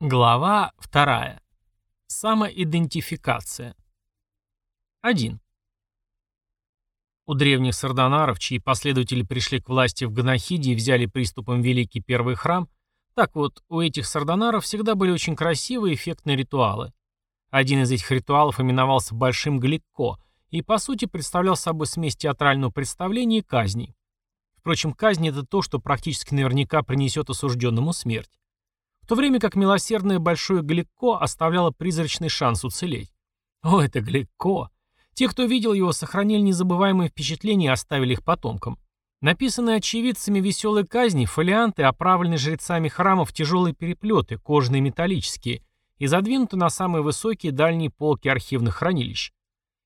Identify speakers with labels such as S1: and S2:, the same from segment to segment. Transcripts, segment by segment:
S1: Глава 2. Самоидентификация. 1. У древних сардонаров, чьи последователи пришли к власти в Ганахиде и взяли приступом Великий Первый храм, так вот, у этих сардонаров всегда были очень красивые эффектные ритуалы. Один из этих ритуалов именовался Большим Гликко и, по сути, представлял собой смесь театрального представления и казни. Впрочем, казнь – это то, что практически наверняка принесет осужденному смерть в то время как милосердное большое Гликко оставляло призрачный шанс уцелеть. О, это Гликко! Те, кто видел его, сохранили незабываемые впечатления и оставили их потомкам. Написанные очевидцами веселой казни, фолианты, оправленные жрецами храмов тяжелые переплеты, кожаные металлические, и задвинуты на самые высокие дальние полки архивных хранилищ.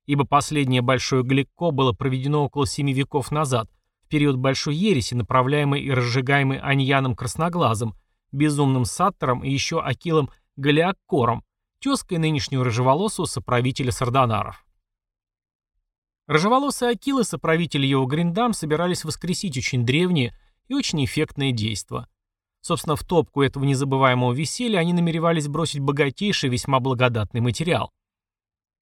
S1: Ибо последнее большое Гликко было проведено около семи веков назад, в период Большой Ереси, направляемой и разжигаемой Аньяном Красноглазым, безумным Саттером и еще Акилом Галиаккором, тезкой нынешнего рыжеволосого соправителя сардонаров. Рыжеволосые Акилы, соправители его Гриндам, собирались воскресить очень древнее и очень эффектное действо. Собственно, в топку этого незабываемого веселья они намеревались бросить богатейший, весьма благодатный материал.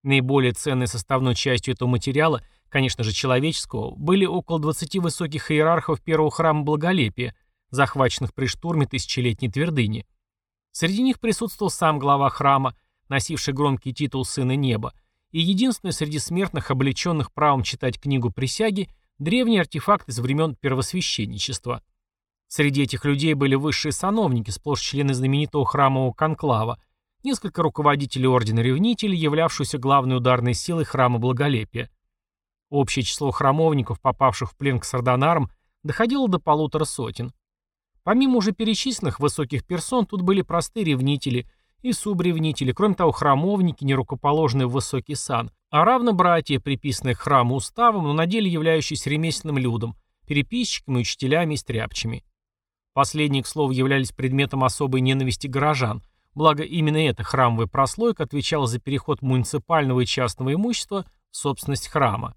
S1: Наиболее ценной составной частью этого материала, конечно же человеческого, были около 20 высоких иерархов первого храма Благолепия – захваченных при штурме тысячелетней твердыни. Среди них присутствовал сам глава храма, носивший громкий титул «Сына неба», и единственный среди смертных, облеченных правом читать книгу присяги, древний артефакт из времен первосвященничества. Среди этих людей были высшие сановники, сплошь члены знаменитого храмового конклава, несколько руководителей Ордена Ревнителей, являвшихся главной ударной силой храма Благолепия. Общее число храмовников, попавших в плен к сардонарам, доходило до полутора сотен. Помимо уже перечисленных высоких персон, тут были простые ревнители и субревнители, кроме того, храмовники, нерукоположенные в высокий сан, а равно братья, приписанные к храму уставом, но на деле являющиеся ремесленным людом, переписчиками, учителями и стряпчими. Последние, к слову, являлись предметом особой ненависти горожан, благо именно эта храмовая прослойка отвечала за переход муниципального и частного имущества в собственность храма.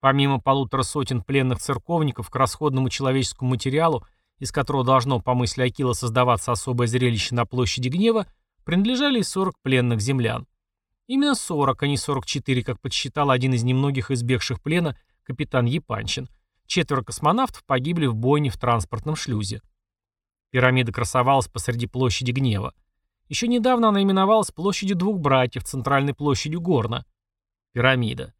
S1: Помимо полутора сотен пленных церковников к расходному человеческому материалу из которого должно, по мысли Акила, создаваться особое зрелище на площади гнева, принадлежали и 40 пленных землян. Именно 40, а не 44, как подсчитал один из немногих избегших плена капитан Епанчин. Четверо космонавтов погибли в бойне в транспортном шлюзе. Пирамида красовалась посреди площади гнева. Еще недавно она именовалась площадью двух братьев, центральной площадью Горна. Пирамида.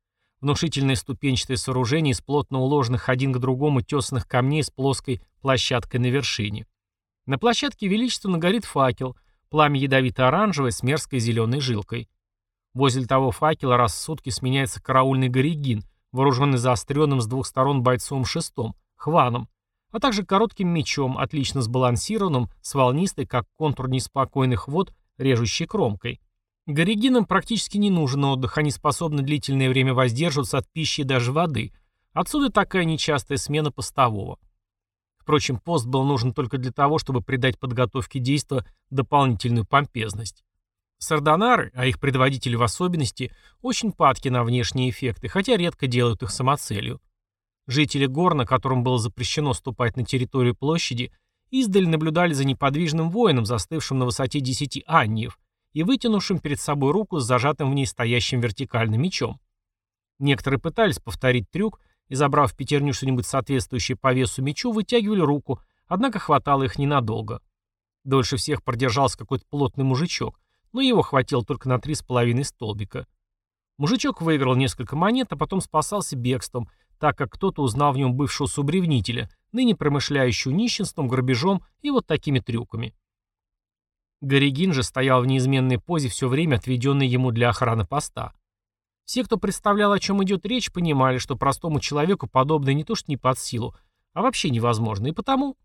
S1: Внушительное ступенчатое сооружение из плотно уложенных один к другому тесанных камней с плоской площадкой на вершине. На площадке величественно горит факел, пламя ядовито-оранжевое с мерзкой зеленой жилкой. Возле того факела раз в сутки сменяется караульный горигин, вооруженный заостренным с двух сторон бойцом шестом, хваном, а также коротким мечом, отлично сбалансированным, с волнистой, как контур неспокойных вод, режущей кромкой. Горигинам практически не нужен отдых, они способны длительное время воздерживаться от пищи и даже воды. Отсюда такая нечастая смена постового. Впрочем, пост был нужен только для того, чтобы придать подготовке действа дополнительную помпезность. Сардонары, а их предводители в особенности, очень падки на внешние эффекты, хотя редко делают их самоцелью. Жители Горна, которым было запрещено ступать на территорию площади, издали наблюдали за неподвижным воином, застывшим на высоте 10 анниев, и вытянувшим перед собой руку с зажатым в ней стоящим вертикальным мечом. Некоторые пытались повторить трюк и, забрав пятерню что-нибудь соответствующее по весу мечу, вытягивали руку, однако хватало их ненадолго. Дольше всех продержался какой-то плотный мужичок, но его хватило только на три с половиной столбика. Мужичок выиграл несколько монет, а потом спасался бегством, так как кто-то узнал в нем бывшего субревнителя, ныне промышляющего нищенством, грабежом и вот такими трюками. Горигин же стоял в неизменной позе все время, отведенной ему для охраны поста. Все, кто представлял, о чем идет речь, понимали, что простому человеку подобное не то что не под силу, а вообще невозможно, и потому...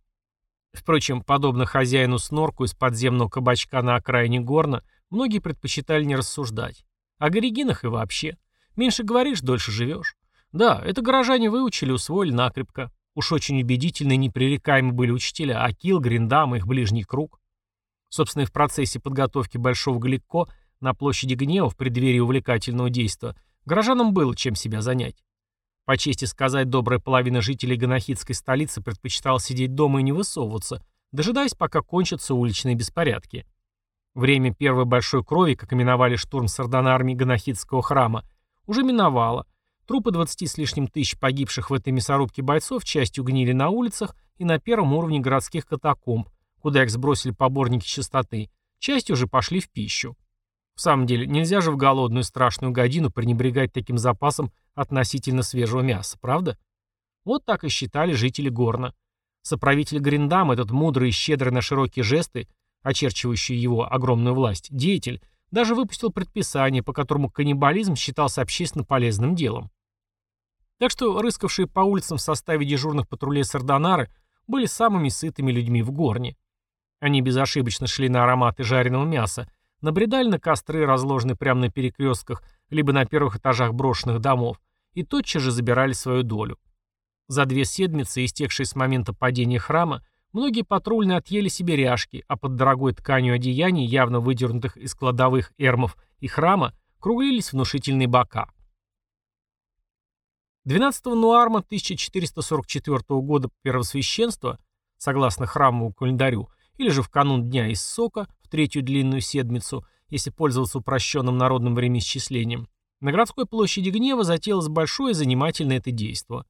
S1: Впрочем, подобно хозяину снорку из подземного кабачка на окраине горна, многие предпочитали не рассуждать. О горигинах и вообще. Меньше говоришь, дольше живешь. Да, это горожане выучили, усвоили накрепко. Уж очень убедительны и непререкаемы были учителя, Акил, Гриндам и их ближний круг. Собственно, и в процессе подготовки Большого Галикко на площади Гнева в преддверии увлекательного действа горожанам было чем себя занять. По чести сказать, добрая половина жителей Ганахидской столицы предпочитала сидеть дома и не высовываться, дожидаясь, пока кончатся уличные беспорядки. Время первой большой крови, как именовали штурм сардонармии Ганахидского храма, уже миновало. Трупы 20 с лишним тысяч погибших в этой мясорубке бойцов частью гнили на улицах и на первом уровне городских катакомб, куда их сбросили поборники чистоты, частью уже пошли в пищу. В самом деле, нельзя же в голодную страшную годину пренебрегать таким запасом относительно свежего мяса, правда? Вот так и считали жители Горна. Соправитель Гриндам, этот мудрый и щедрый на широкие жесты, очерчивающий его огромную власть, деятель, даже выпустил предписание, по которому каннибализм считался общественно полезным делом. Так что рыскавшие по улицам в составе дежурных патрулей сардонары были самыми сытыми людьми в Горне. Они безошибочно шли на ароматы жареного мяса, набредали на костры, разложенные прямо на перекрестках, либо на первых этажах брошенных домов, и тотчас же забирали свою долю. За две седмицы, истекшие с момента падения храма, многие патрульные отъели себе ряжки, а под дорогой тканью одеяний, явно выдернутых из кладовых эрмов и храма, круглились внушительные бока. 12 нуарма 1444 года Первосвященства, согласно храмовому календарю, или же в канун Дня из Сока, в третью длинную седмицу, если пользоваться упрощенным народным времяисчислением, на городской площади Гнева затеялось большое занимательное это действо.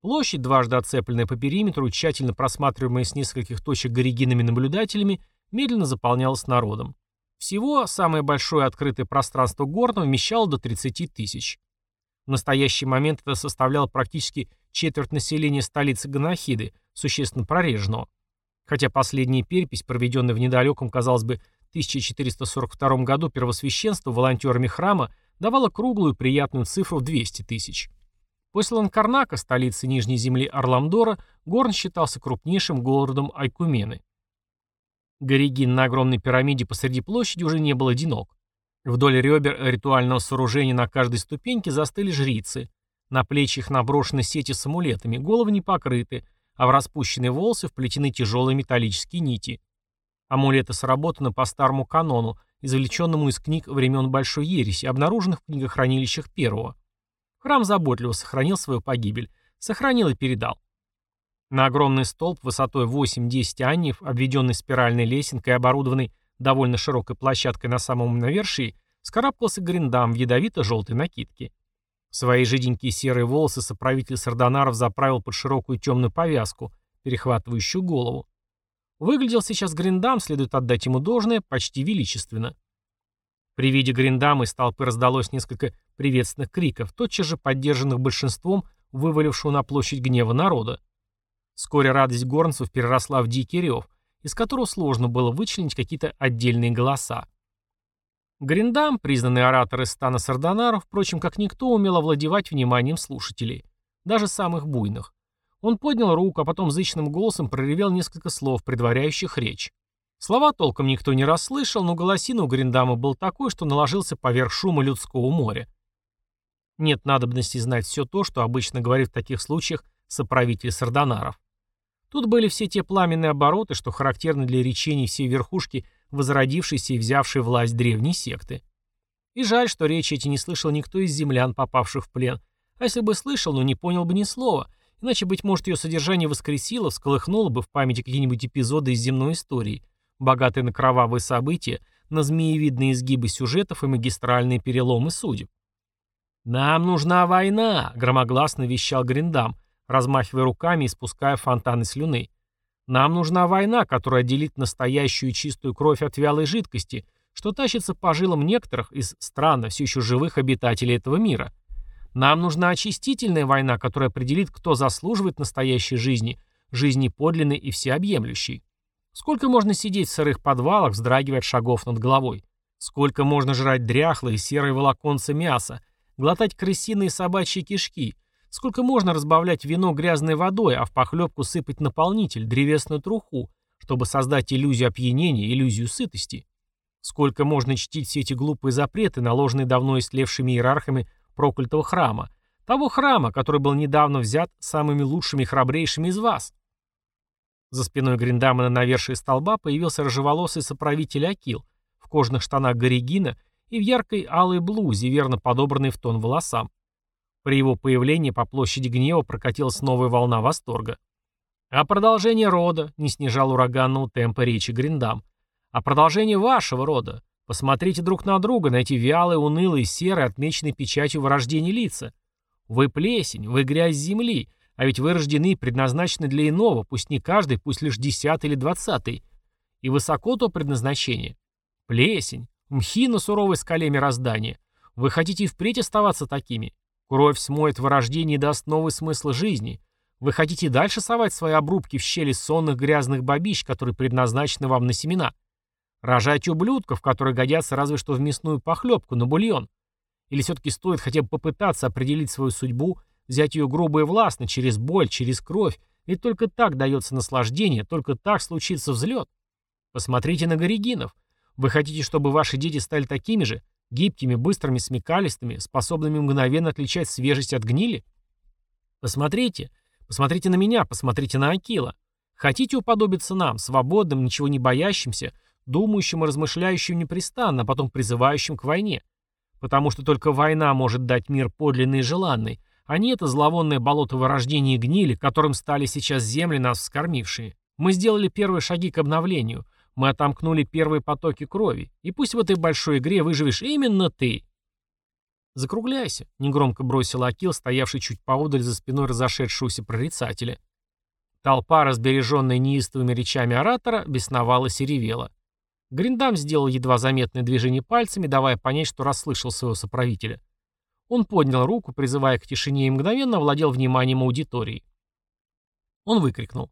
S1: Площадь, дважды оцепленная по периметру тщательно просматриваемая с нескольких точек горигинами наблюдателями, медленно заполнялась народом. Всего самое большое открытое пространство Горна вмещало до 30 тысяч. В настоящий момент это составляло практически четверть населения столицы Ганахиды, существенно прореженного. Хотя последняя перепись, проведенная в недалеком, казалось бы, 1442 году первосвященство волонтерами храма давала круглую приятную цифру в 200 тысяч. После Ланкарнака, столицы Нижней земли Орламдора, Горн считался крупнейшим городом Айкумены. Горигин на огромной пирамиде посреди площади уже не был одинок. Вдоль ребер ритуального сооружения на каждой ступеньке застыли жрицы. На плечи их наброшены сети с амулетами, головы не покрыты, а в распущенные волосы вплетены тяжелые металлические нити. Амулеты сработаны по старому канону, извлеченному из книг времен Большой Ереси, обнаруженных в книгохранилищах первого. Храм заботливо сохранил свою погибель, сохранил и передал. На огромный столб высотой 8-10 анниев, обведенный спиральной лесенкой и оборудованный довольно широкой площадкой на самом навершии, скарабкался Гриндам в ядовито-желтой накидке. Свои жиденькие серые волосы соправитель Сардонаров заправил под широкую темную повязку, перехватывающую голову. Выглядел сейчас Гриндам, следует отдать ему должное, почти величественно. При виде Гриндама из толпы раздалось несколько приветственных криков, тотчас же поддержанных большинством вывалившего на площадь гнева народа. Вскоре радость горнцев переросла в дикий рев, из которого сложно было вычленить какие-то отдельные голоса. Гриндам, признанный оратор из стана Сардонаров, впрочем, как никто, умел овладевать вниманием слушателей, даже самых буйных. Он поднял руку, а потом зычным голосом проревел несколько слов, предваряющих речь. Слова толком никто не расслышал, но голосина у Гриндама был такой, что наложился поверх шума людского моря. Нет надобности знать все то, что обычно говорит в таких случаях соправитель Сардонаров. Тут были все те пламенные обороты, что характерны для речений всей верхушки – возродившейся и взявшей власть древней секты. И жаль, что речи эти не слышал никто из землян, попавших в плен. А если бы слышал, но не понял бы ни слова, иначе, быть может, ее содержание воскресило, всколыхнуло бы в памяти какие-нибудь эпизоды из земной истории, богатые на кровавые события, на змеевидные изгибы сюжетов и магистральные переломы судеб. «Нам нужна война!» — громогласно вещал Гриндам, размахивая руками и спуская фонтаны слюны. Нам нужна война, которая отделит настоящую чистую кровь от вялой жидкости, что тащится по жилам некоторых из странно все еще живых обитателей этого мира. Нам нужна очистительная война, которая определит, кто заслуживает настоящей жизни, жизни подлинной и всеобъемлющей. Сколько можно сидеть в сырых подвалах, вздрагивая от шагов над головой? Сколько можно жрать дряхлые серые волоконцы мяса, глотать крысиные собачьи кишки – Сколько можно разбавлять вино грязной водой, а в похлебку сыпать наполнитель, древесную труху, чтобы создать иллюзию опьянения, иллюзию сытости? Сколько можно чтить все эти глупые запреты, наложенные давно истлевшими иерархами проклятого храма? Того храма, который был недавно взят самыми лучшими и храбрейшими из вас? За спиной Гриндама на навершие столба появился рыжеволосый соправитель Акил в кожаных штанах Горигина и в яркой алой блузе, верно подобранной в тон волосам. При его появлении по площади гнева прокатилась новая волна восторга. А продолжение рода не снижал ураганного темпа речи Гриндам. а продолжение вашего рода. Посмотрите друг на друга, на эти вялые, унылые, серые, отмеченные печатью вырождения лица. Вы плесень, вы грязь земли, а ведь вы рождены и предназначены для иного, пусть не каждый, пусть лишь десятый или двадцатый. И высоко то предназначение. Плесень, мхи на суровой скале мироздания. Вы хотите и впредь оставаться такими? Кровь смоет вырождение и даст новый смысл жизни. Вы хотите дальше совать свои обрубки в щели сонных грязных бабищ, которые предназначены вам на семена? Рожать ублюдков, которые годятся разве что в мясную похлебку, на бульон. Или все-таки стоит хотя бы попытаться определить свою судьбу, взять ее грубо и властно, через боль, через кровь, ведь только так дается наслаждение, только так случится взлет. Посмотрите на горигинов. Вы хотите, чтобы ваши дети стали такими же, гибкими, быстрыми, смекалистыми, способными мгновенно отличать свежесть от гнили? Посмотрите, посмотрите на меня, посмотрите на Акила. Хотите уподобиться нам, свободным, ничего не боящимся, думающим и размышляющим непрестанно, а потом призывающим к войне? Потому что только война может дать мир подлинный и желанный, а не это зловонное болото вырождения и гнили, которым стали сейчас земли, нас вскормившие. Мы сделали первые шаги к обновлению. Мы отомкнули первые потоки крови. И пусть в этой большой игре выживешь именно ты. «Закругляйся», — негромко бросил Акил, стоявший чуть поодаль за спиной разошедшегося прорицателя. Толпа, разбереженная неистовыми речами оратора, бесновалась и ревела. Гриндам сделал едва заметное движение пальцами, давая понять, что расслышал своего соправителя. Он поднял руку, призывая к тишине и мгновенно овладел вниманием аудитории. Он выкрикнул.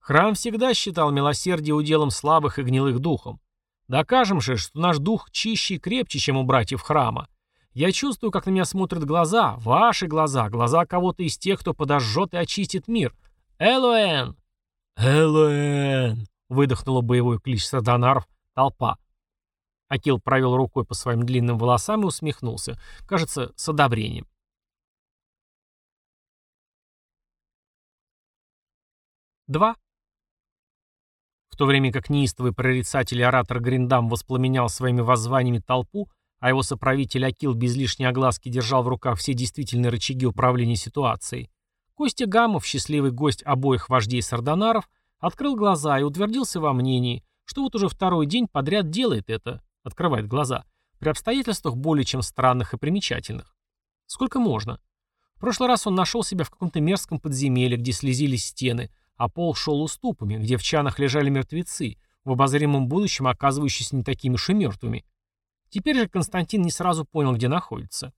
S1: «Храм всегда считал милосердие уделом слабых и гнилых духом. Докажем же, что наш дух чище и крепче, чем у братьев храма. Я чувствую, как на меня смотрят глаза, ваши глаза, глаза кого-то из тех, кто подожжет и очистит мир. Элуэн!» «Элуэн!» — выдохнула боевой клич садонаров, Толпа. Акил провел рукой по своим длинным волосам и усмехнулся. Кажется, с одобрением. Два. То время как неистовый прорицатель и оратор Гриндам воспламенял своими воззваниями толпу, а его соправитель Акил без лишней огласки держал в руках все действительные рычаги управления ситуацией, Костя Гамов, счастливый гость обоих вождей сардонаров, открыл глаза и утвердился во мнении, что вот уже второй день подряд делает это, открывает глаза, при обстоятельствах более чем странных и примечательных. Сколько можно? В прошлый раз он нашел себя в каком-то мерзком подземелье, где слезились стены, а пол шел уступами, где в чанах лежали мертвецы, в обозримом будущем оказывающиеся не такими уж и мертвыми. Теперь же Константин не сразу понял, где находится.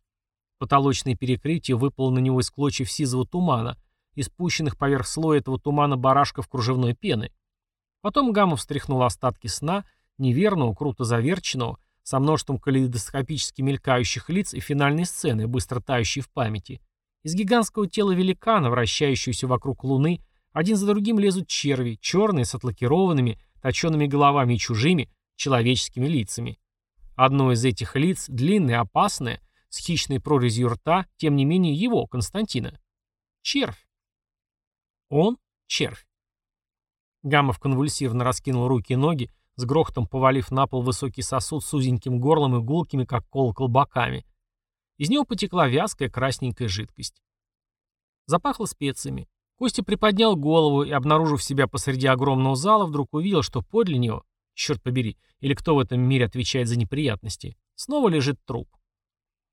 S1: Потолочное перекрытие выпало на него из клочьев сизого тумана, испущенных поверх слоя этого тумана барашков кружевной пены. Потом Гамов встряхнул остатки сна, неверного, круто заверченного, со множеством калейдоскопически мелькающих лиц и финальной сцены, быстро тающей в памяти. Из гигантского тела великана, вращающегося вокруг луны, один за другим лезут черви, черные, с отлакированными, точеными головами и чужими, человеческими лицами. Одно из этих лиц, длинное, опасное, с хищной прорезью рта, тем не менее его, Константина. Червь. Он — червь. Гамов конвульсивно раскинул руки и ноги, с грохотом повалив на пол высокий сосуд с узеньким горлом и гулкими, как колокол, боками. Из него потекла вязкая красненькая жидкость. Запахло специями. Костя приподнял голову и, обнаружив себя посреди огромного зала, вдруг увидел, что подле него, черт побери, или кто в этом мире отвечает за неприятности, снова лежит труп.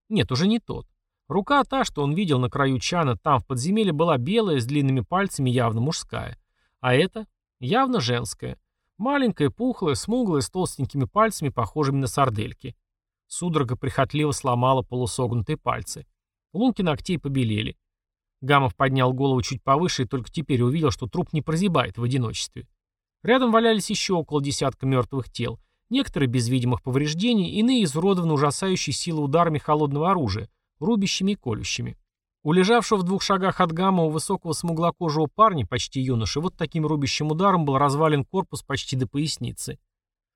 S1: Нет, уже не тот. Рука та, что он видел на краю чана, там в подземелье была белая, с длинными пальцами, явно мужская. А это Явно женская. Маленькая, пухлая, смуглая, с толстенькими пальцами, похожими на сардельки. Судорога прихотливо сломала полусогнутые пальцы. Лунки ногтей побелели. Гамов поднял голову чуть повыше и только теперь увидел, что труп не прозябает в одиночестве. Рядом валялись еще около десятка мертвых тел, некоторые без видимых повреждений, иные изуродованы ужасающей силой ударами холодного оружия, рубящими и колющими. У лежавшего в двух шагах от гамма у высокого смуглокожего парня, почти юноши, вот таким рубящим ударом был развален корпус почти до поясницы.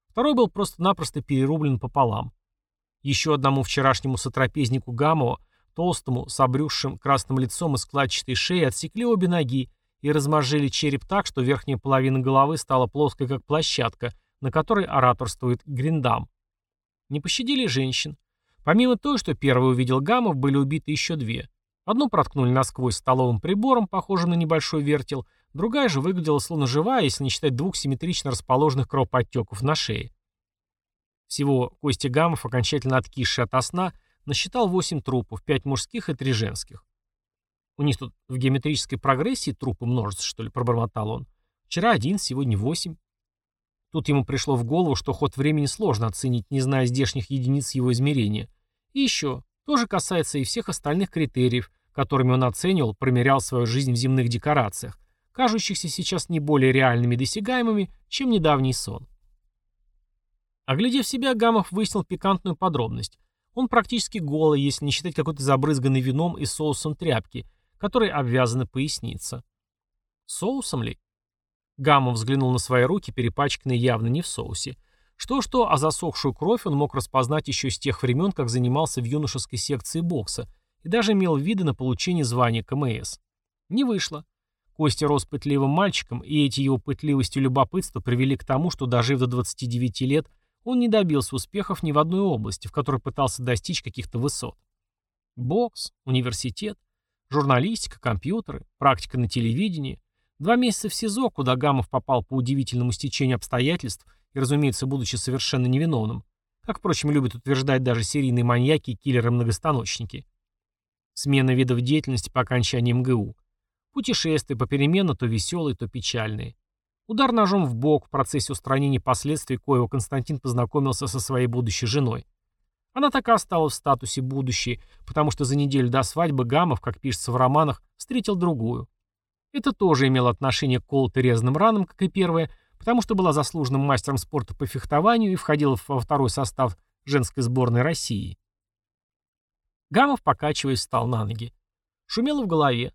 S1: Второй был просто-напросто перерублен пополам. Еще одному вчерашнему сотрапезнику Гамова, толстому, с обрюзшим красным лицом и складчатой шеей, отсекли обе ноги и размозжили череп так, что верхняя половина головы стала плоской, как площадка, на которой ораторствует Гриндам. Не пощадили женщин. Помимо той, что первый увидел Гамов, были убиты еще две. Одну проткнули насквозь столовым прибором, похожим на небольшой вертел, другая же выглядела словно живая, если не считать двух симметрично расположенных кровоподтеков на шее. Всего Костя Гамов, окончательно откисший от сна, насчитал 8 трупов, 5 мужских и 3 женских. «У них тут в геометрической прогрессии трупы множатся, что ли?» – пробормотал он. «Вчера один, сегодня восемь». Тут ему пришло в голову, что ход времени сложно оценить, не зная здешних единиц его измерения. И еще, тоже касается и всех остальных критериев, которыми он оценивал, промерял свою жизнь в земных декорациях, кажущихся сейчас не более реальными и досягаемыми, чем недавний сон. Оглядев себя, Гамов выяснил пикантную подробность. Он практически голый, если не считать какой-то забрызганной вином и соусом тряпки, которой обвязана поясница. Соусом ли? Гамов взглянул на свои руки, перепачканные явно не в соусе. Что-что, а засохшую кровь он мог распознать еще с тех времен, как занимался в юношеской секции бокса, и даже имел виды на получение звания КМС. Не вышло. Костя рос пытливым мальчиком, и эти его пытливость и любопытство привели к тому, что, дожив до 29 лет, он не добился успехов ни в одной области, в которой пытался достичь каких-то высот. Бокс, университет, журналистика, компьютеры, практика на телевидении, два месяца в СИЗО, куда Гамов попал по удивительному стечению обстоятельств и, разумеется, будучи совершенно невиновным, как, впрочем, любят утверждать даже серийные маньяки и киллеры-многостаночники. Смена видов деятельности по окончании МГУ. Путешествия попеременно то веселые, то печальные. Удар ножом в бок в процессе устранения последствий, коего Константин познакомился со своей будущей женой. Она так и осталась в статусе будущей, потому что за неделю до свадьбы Гамов, как пишется в романах, встретил другую. Это тоже имело отношение к колото-резным ранам, как и первое, потому что была заслуженным мастером спорта по фехтованию и входила во второй состав женской сборной России. Гамов, покачиваясь, встал на ноги. Шумело в голове.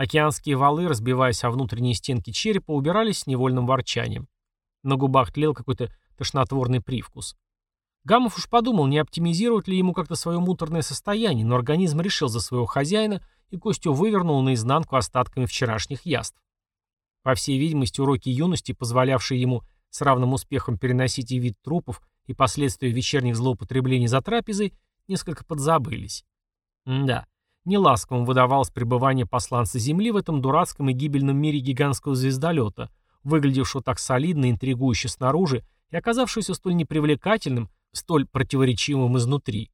S1: Океанские валы, разбиваясь о внутренние стенки черепа, убирались с невольным ворчанием. На губах тлел какой-то тошнотворный привкус. Гамов уж подумал, не оптимизировать ли ему как-то свое муторное состояние, но организм решил за своего хозяина, и Костю вывернул наизнанку остатками вчерашних яств. По всей видимости, уроки юности, позволявшие ему с равным успехом переносить и вид трупов, и последствия вечерних злоупотреблений за трапезой, несколько подзабылись. М да, Неласковым выдавалось пребывание посланца Земли в этом дурацком и гибельном мире гигантского звездолета, выглядевшего так солидно и интригующе снаружи и оказавшегося столь непривлекательным, столь противоречивым изнутри.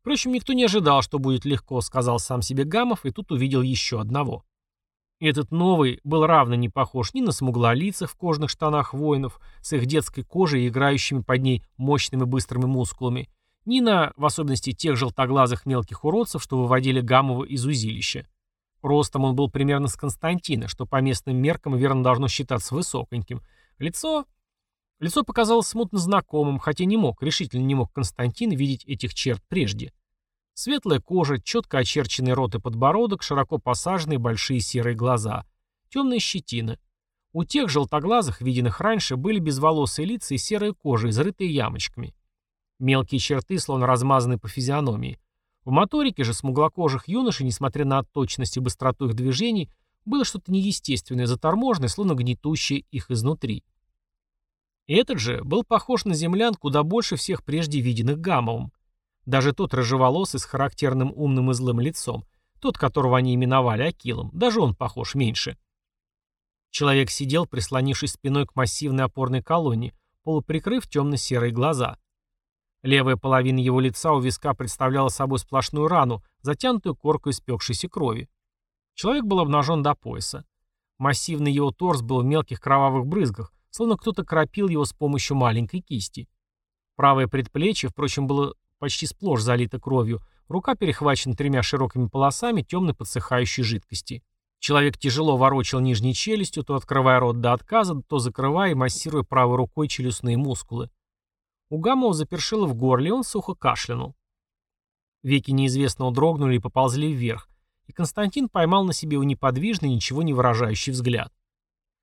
S1: Впрочем, никто не ожидал, что будет легко, сказал сам себе Гамов, и тут увидел еще одного. Этот новый был равно не похож ни на смуглолицых в кожаных штанах воинов с их детской кожей и играющими под ней мощными быстрыми мускулами, ни на, в особенности, тех желтоглазых мелких уродцев, что выводили Гамова из узилища. Ростом он был примерно с Константина, что по местным меркам верно должно считаться высоконьким. Лицо... Лицо показалось смутно знакомым, хотя не мог, решительно не мог Константин видеть этих черт прежде. Светлая кожа, четко очерченный рот и подбородок, широко посаженные большие серые глаза, темная щетина. У тех желтоглазых, виденных раньше, были безволосые лица и серая кожа, изрытые ямочками. Мелкие черты, словно размазаны по физиономии. В моторике же смуглокожих юношей, несмотря на точность и быстроту их движений, было что-то неестественное, заторможенное, словно гнетущее их изнутри. Этот же был похож на землян куда больше всех прежде виденных Гамовым. Даже тот рыжеволосый с характерным умным и злым лицом, тот, которого они именовали Акилом, даже он похож меньше. Человек сидел, прислонившись спиной к массивной опорной колонне, полуприкрыв темно-серые глаза. Левая половина его лица у виска представляла собой сплошную рану, затянутую коркой испекшейся крови. Человек был обнажен до пояса. Массивный его торс был в мелких кровавых брызгах, словно кто-то кропил его с помощью маленькой кисти. Правое предплечье, впрочем, было почти сплошь залито кровью, рука перехвачена тремя широкими полосами темной подсыхающей жидкости. Человек тяжело ворочал нижней челюстью, то открывая рот до отказа, то закрывая и массируя правой рукой челюстные мускулы. У Гамова запершило в горле, он сухо кашлянул. Веки неизвестного дрогнули и поползли вверх, и Константин поймал на себе у неподвижный, ничего не выражающий взгляд.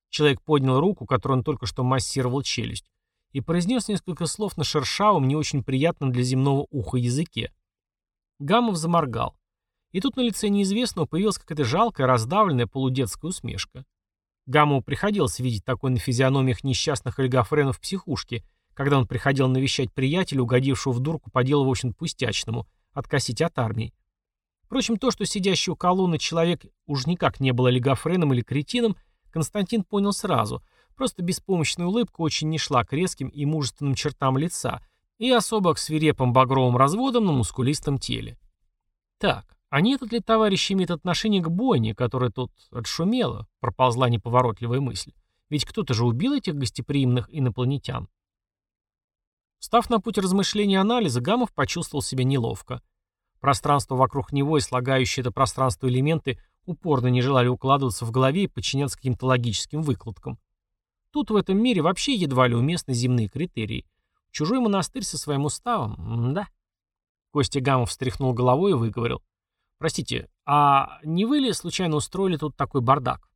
S1: Человек поднял руку, которую он только что массировал челюсть, и произнес несколько слов на шершавом, не очень приятном для земного уха языке. Гамов заморгал. И тут на лице неизвестного появилась какая-то жалкая, раздавленная полудетская усмешка. Гамову приходилось видеть такое на физиономиях несчастных олигофренов в психушке, когда он приходил навещать приятеля, угодившего в дурку по делу, в общем пустячному, откосить от армии. Впрочем, то, что сидящий у колонны человек уж никак не был олигофреном или кретином, Константин понял сразу. Просто беспомощная улыбка очень не шла к резким и мужественным чертам лица, и особо к свирепым багровым разводам на мускулистом теле. Так, а не этот ли товарищ имеет отношение к бойне, которая тут отшумела, проползла неповоротливая мысль. Ведь кто-то же убил этих гостеприимных инопланетян. Став на путь размышления и анализа, Гамов почувствовал себя неловко. Пространство вокруг него и слагающие это пространство элементы упорно не желали укладываться в голове и подчиняться каким-то логическим выкладкам. Тут в этом мире вообще едва ли уместны земные критерии. Чужой монастырь со своим уставом, да. Костя Гамов встряхнул головой и выговорил. «Простите, а не вы ли случайно устроили тут такой бардак?»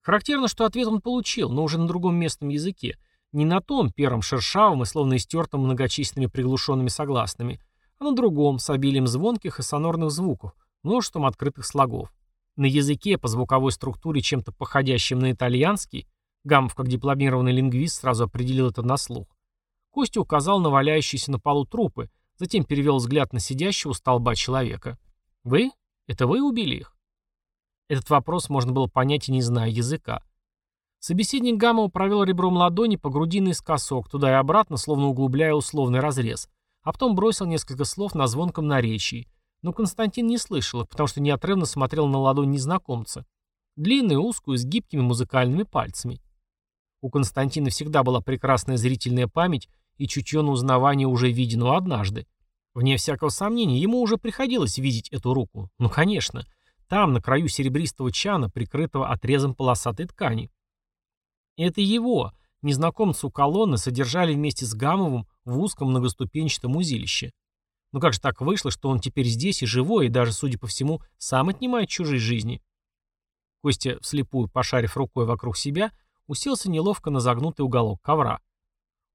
S1: Характерно, что ответ он получил, но уже на другом местном языке. Не на том, первом шершавом и словно истертом многочисленными приглушенными согласными, а на другом, с обилием звонких и сонорных звуков, множеством открытых слогов. На языке, по звуковой структуре чем-то походящим на итальянский, Гамов, как дипломированный лингвист, сразу определил это на слух. Костя указал на валяющиеся на полу трупы, затем перевел взгляд на сидящего у столба человека. «Вы? Это вы убили их?» Этот вопрос можно было понять и не зная языка. Собеседник Гамова провел ребром ладони по груди наискосок, туда и обратно, словно углубляя условный разрез, а потом бросил несколько слов на звонком наречии. Но Константин не слышал их, потому что неотрывно смотрел на ладонь незнакомца. Длинную, узкую, с гибкими музыкальными пальцами. У Константина всегда была прекрасная зрительная память и чутье на узнавание уже виденного однажды. Вне всякого сомнения, ему уже приходилось видеть эту руку. Ну, конечно. Там, на краю серебристого чана, прикрытого отрезом полосатой ткани. Это его, незнакомца у колонны, содержали вместе с Гамовым в узком многоступенчатом узилище. Ну как же так вышло, что он теперь здесь и живой, и даже, судя по всему, сам отнимает чужие жизни? Костя, вслепую пошарив рукой вокруг себя, уселся неловко на загнутый уголок ковра.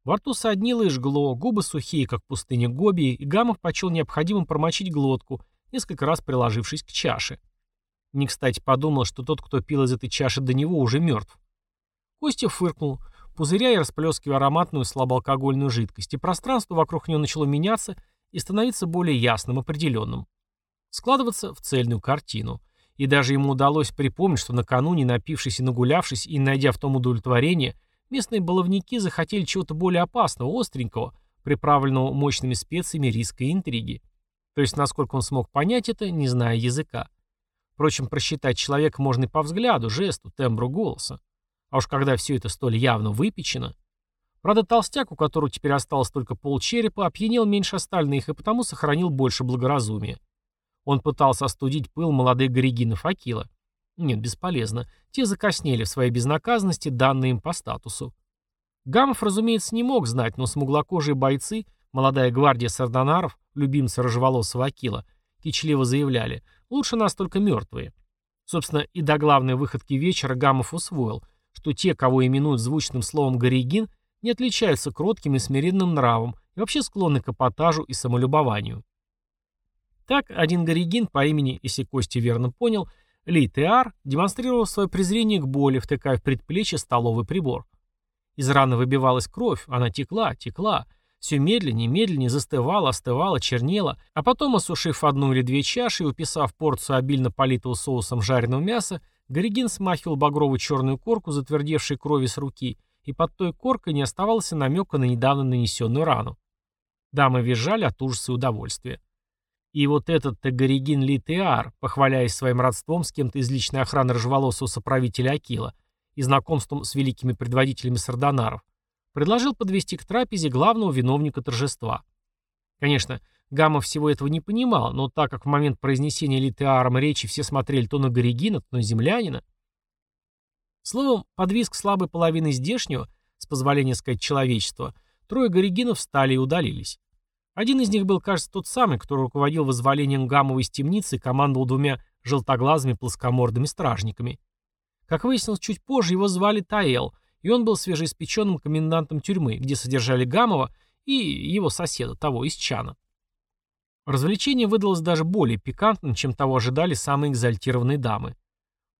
S1: Во рту соднило и жгло, губы сухие, как пустыня Гоби, и Гамов почел необходимым промочить глотку, несколько раз приложившись к чаше. Не кстати подумал, что тот, кто пил из этой чаши до него, уже мертв. Костя фыркнул, пузыря и расплескивая ароматную слабоалкогольную жидкость, и пространство вокруг него начало меняться и становиться более ясным, определенным. Складываться в цельную картину. И даже ему удалось припомнить, что накануне, напившись и нагулявшись, и найдя в том удовлетворение, местные баловники захотели чего-то более опасного, остренького, приправленного мощными специями риска и интриги. То есть, насколько он смог понять это, не зная языка. Впрочем, просчитать человека можно и по взгляду, жесту, тембру голоса. А уж когда все это столь явно выпечено... Правда, толстяк, у которого теперь осталось только полчерепа, опьянел меньше остальных и потому сохранил больше благоразумия. Он пытался остудить пыл молодых горегинов Акила. Нет, бесполезно. Те закоснели в своей безнаказанности, данные им по статусу. Гамов, разумеется, не мог знать, но смуглокожие бойцы, молодая гвардия сардонаров, любимцы рыжеволосого Акила, кичливо заявляли, Лучше нас только мертвые. Собственно, и до главной выходки вечера Гамов усвоил, что те, кого именуют звучным словом «горегин», не отличаются кротким и смиренным нравом и вообще склонны к эпатажу и самолюбованию. Так, один горегин по имени, если Костя верно понял, Ли Теар, демонстрировал свое презрение к боли, втыкая в предплечье столовый прибор. Из раны выбивалась кровь, она текла, текла, все медленнее, медленнее застывало, остывало, чернело, а потом, осушив одну или две чаши и уписав порцию обильно политого соусом жареного мяса, Горегин смахивал багровую черную корку, затвердевшей крови с руки, и под той коркой не оставалось намека на недавно нанесенную рану. Дамы визжали от ужаса и удовольствия. И вот этот Тагоригин Литеар, похваляясь своим родством с кем-то из личной охраны рыжеволосого соправителя Акила и знакомством с великими предводителями сардонаров, предложил подвести к трапезе главного виновника торжества. Конечно, Гамма всего этого не понимал, но так как в момент произнесения литеаром речи все смотрели то на Горегина, то на землянина. Словом, под визг слабой половины здешнего, с позволения сказать человечества, трое Горегинов встали и удалились. Один из них был, кажется, тот самый, который руководил вызволением Гаммова из темницы и командовал двумя желтоглазыми плоскомордыми стражниками. Как выяснилось чуть позже, его звали Таэл, и он был свежеиспеченным комендантом тюрьмы, где содержали Гамова и его соседа, того из Чана. Развлечение выдалось даже более пикантным, чем того ожидали самые экзальтированные дамы.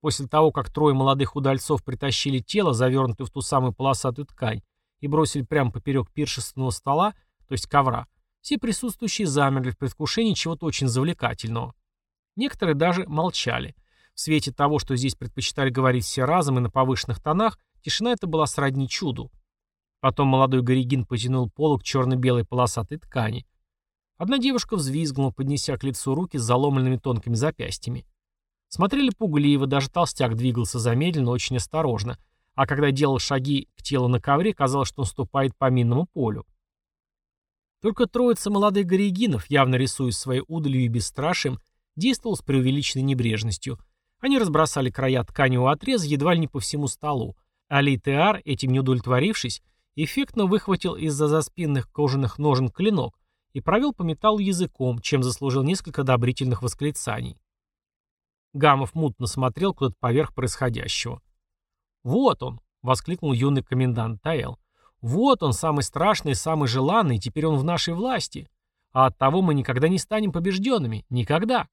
S1: После того, как трое молодых удальцов притащили тело, завернутое в ту самую полосатую ткань, и бросили прямо поперек пиршественного стола, то есть ковра, все присутствующие замерли в предвкушении чего-то очень завлекательного. Некоторые даже молчали. В свете того, что здесь предпочитали говорить все разом и на повышенных тонах, Тишина эта была сродни чуду. Потом молодой Горегин потянул полу к черно-белой полосатой ткани. Одна девушка взвизгнула, поднеся к лицу руки с заломленными тонкими запястьями. Смотрели пугливо, даже толстяк двигался замедленно, очень осторожно, а когда делал шаги к телу на ковре, казалось, что он ступает по минному полю. Только троица молодых горегинов, явно рисуясь своей удалью и бесстрашием, действовал с преувеличенной небрежностью. Они разбросали края тканевого отреза едва ли не по всему столу, а Лейтеар, этим не удовлетворившись, эффектно выхватил из-за заспинных кожаных ножен клинок и провел по металлу языком, чем заслужил несколько одобрительных восклицаний. Гамов мутно смотрел куда-то поверх происходящего. «Вот он!» — воскликнул юный комендант Таэл. «Вот он, самый страшный самый желанный, теперь он в нашей власти. А от того мы никогда не станем побежденными. Никогда!»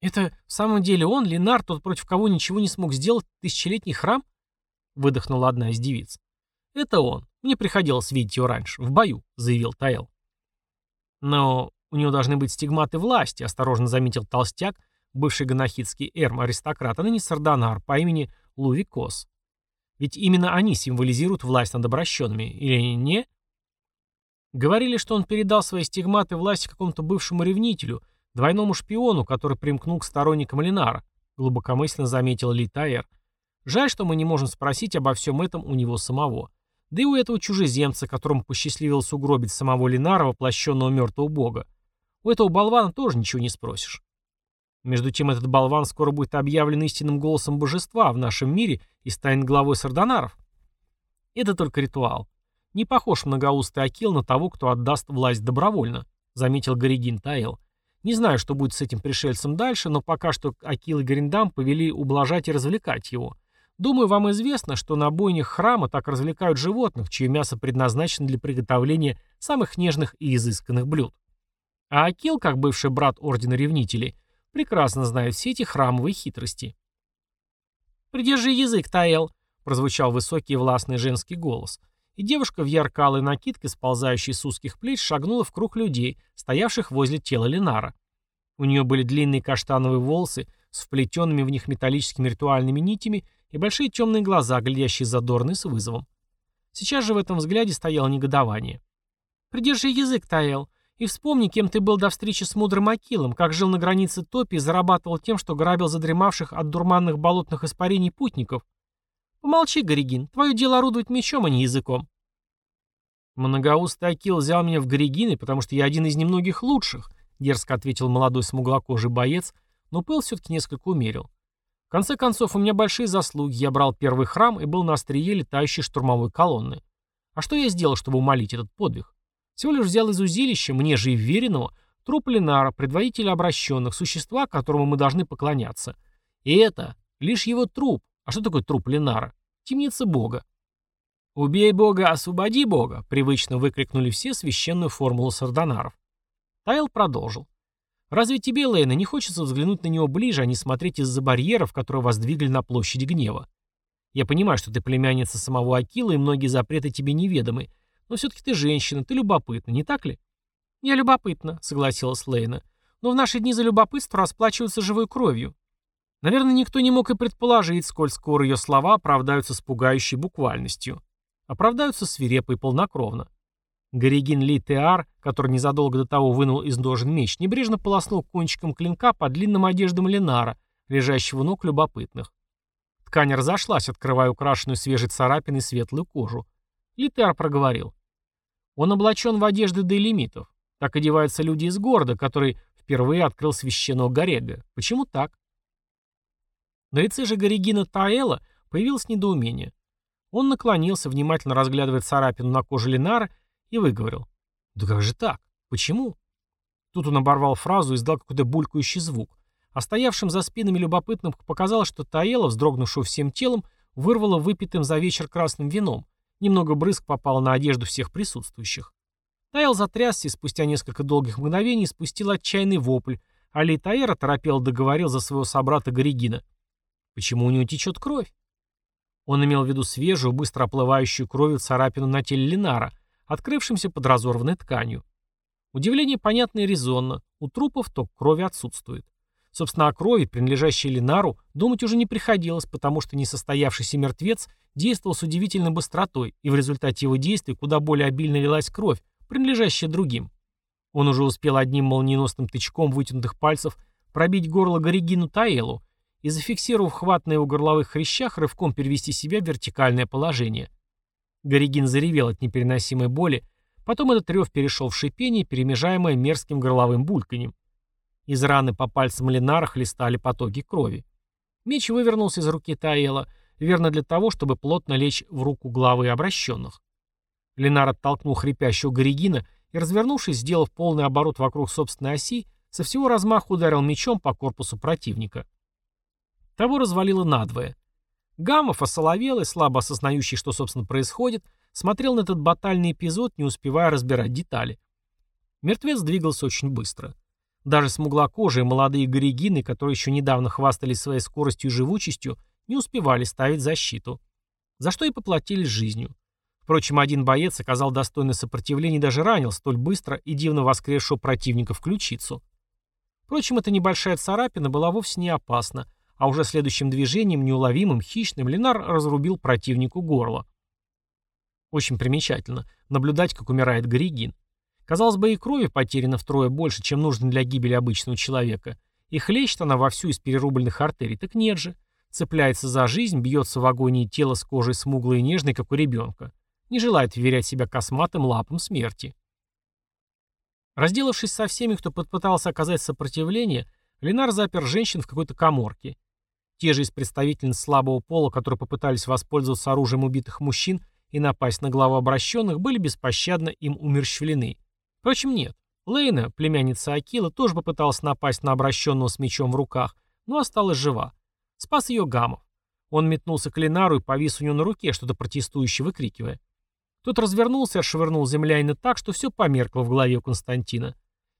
S1: «Это в самом деле он, Ленар, тот, против кого ничего не смог сделать тысячелетний храм?» — выдохнула одна из девиц. «Это он. Мне приходилось видеть его раньше, в бою», — заявил Таэл. «Но у него должны быть стигматы власти», — осторожно заметил толстяк, бывший ганахидский эрм-аристократ, а ныне сардонар по имени Луви Кос. Ведь именно они символизируют власть над обращенными, или не? Говорили, что он передал свои стигматы власти какому-то бывшему ревнителю, двойному шпиону, который примкнул к сторонникам Ленара, глубокомысленно заметил Ли Таэр. Жаль, что мы не можем спросить обо всем этом у него самого. Да и у этого чужеземца, которому посчастливилось угробить самого Ленара, воплощенного мертвого бога. У этого болвана тоже ничего не спросишь. Между тем этот болван скоро будет объявлен истинным голосом божества в нашем мире и станет главой сардонаров. Это только ритуал. Не похож многоустый Акил на того, кто отдаст власть добровольно, заметил Горигин Таэл. Не знаю, что будет с этим пришельцем дальше, но пока что Акил и Гриндам повели ублажать и развлекать его. Думаю, вам известно, что на бойнях храма так развлекают животных, чье мясо предназначено для приготовления самых нежных и изысканных блюд. А Акил, как бывший брат Ордена Ревнителей, прекрасно знает все эти храмовые хитрости. «Придержи язык, Таэл», — прозвучал высокий и властный женский голос, и девушка в яркалой накидке, сползающей с узких плеч, шагнула в круг людей, стоявших возле тела Ленара. У нее были длинные каштановые волосы с вплетенными в них металлическими ритуальными нитями и большие темные глаза, глядящие задорно с вызовом. Сейчас же в этом взгляде стояло негодование. «Придержи язык, Таэл. И вспомни, кем ты был до встречи с мудрым Акилом, как жил на границе топи и зарабатывал тем, что грабил задремавших от дурманных болотных испарений путников. Помолчи, Горегин, твое дело орудовать мечом, а не языком. Многоустый Акил взял меня в Горегины, потому что я один из немногих лучших, дерзко ответил молодой смуглокожий боец, но пыл все-таки несколько умерил. В конце концов, у меня большие заслуги, я брал первый храм и был на острие летающей штурмовой колонны. А что я сделал, чтобы умолить этот подвиг? Всего лишь взял из узилища, мне же и веренного, труп Ленара, предводителя обращенных, существа, которому мы должны поклоняться. И это лишь его труп. А что такое труп Ленара? Темница Бога. «Убей Бога, освободи Бога!» — привычно выкрикнули все священную формулу сардонаров. Тайл продолжил. «Разве тебе, Лейна, не хочется взглянуть на него ближе, а не смотреть из-за барьеров, которые воздвигли на площади гнева? Я понимаю, что ты племянница самого Акила, и многие запреты тебе неведомы, но все-таки ты женщина, ты любопытна, не так ли? Я любопытна, согласилась Лейна. Но в наши дни за любопытство расплачиваются живой кровью. Наверное, никто не мог и предположить, сколь скоро ее слова оправдаются с пугающей буквальностью. Оправдаются свирепо и полнокровно. Горигин Ли Теар, который незадолго до того вынул из ножен меч, небрежно полоснул кончиком клинка по длинным одеждам Ленара, лежащего ног любопытных. Ткань разошлась, открывая украшенную свежей царапиной светлую кожу. Литер проговорил. Он облачен в одежды дейлимитов. Так одеваются люди из города, который впервые открыл священного Горега. Почему так? На лице же Горегина Таэла появилось недоумение. Он наклонился, внимательно разглядывая царапину на коже Ленара, и выговорил. «Да как же так? Почему?» Тут он оборвал фразу и издал какой-то булькающий звук. А стоявшим за спинами любопытным показалось, что Таэла, вздрогнувшего всем телом, вырвала выпитым за вечер красным вином, Немного брызг попало на одежду всех присутствующих. Тайл затрясся и спустя несколько долгих мгновений спустил отчаянный вопль, а Лейтаэра торопел договорил за своего собрата Горигина. Почему у него течет кровь? Он имел в виду свежую, быстро оплывающую кровью царапину на теле Ленара, открывшимся под разорванной тканью. Удивление понятно и резонно. У трупов ток крови отсутствует. Собственно, о крови, принадлежащей Ленару, думать уже не приходилось, потому что несостоявшийся мертвец действовал с удивительной быстротой, и в результате его действий куда более обильно лилась кровь, принадлежащая другим. Он уже успел одним молниеносным тычком вытянутых пальцев пробить горло Горигину Таэлу и, зафиксировав хват на его горловых хрящах, рывком перевести себя в вертикальное положение. Горигин заревел от непереносимой боли, потом этот рев перешел в шипение, перемежаемое мерзким горловым бульканьем. Из раны по пальцам Ленара хлестали потоки крови. Меч вывернулся из руки Таэла, верно для того, чтобы плотно лечь в руку главы обращенных. Ленар оттолкнул хрипящего Горигина и, развернувшись, сделав полный оборот вокруг собственной оси, со всего размаху ударил мечом по корпусу противника. Того развалило надвое. Гамов, осоловелый, слабо осознающий, что, собственно, происходит, смотрел на этот батальный эпизод, не успевая разбирать детали. Мертвец двигался очень быстро. Даже смуглокожие молодые горегины, которые еще недавно хвастались своей скоростью и живучестью, не успевали ставить защиту. За что и поплатились жизнью. Впрочем, один боец оказал достойное сопротивление и даже ранил столь быстро и дивно воскресшего противника в ключицу. Впрочем, эта небольшая царапина была вовсе не опасна, а уже следующим движением, неуловимым, хищным, Ленар разрубил противнику горло. Очень примечательно наблюдать, как умирает Горегин. Казалось бы, и крови потеряно втрое больше, чем нужно для гибели обычного человека. И хлещет она вовсю из перерубленных артерий. Так нет же. Цепляется за жизнь, бьется в агонии тело с кожей смуглой и нежной, как у ребенка. Не желает верять себя косматым лапам смерти. Разделавшись со всеми, кто попытался оказать сопротивление, Ленар запер женщин в какой-то коморке. Те же из представительниц слабого пола, которые попытались воспользоваться оружием убитых мужчин и напасть на главу обращенных, были беспощадно им умерщвлены. Впрочем, нет. Лейна, племянница Акила, тоже попыталась напасть на обращенного с мечом в руках, но осталась жива. Спас ее Гамов. Он метнулся к Ленару и повис у него на руке, что-то протестующе выкрикивая. Тот развернулся и отшвырнул землянина так, что все померкло в голове у Константина.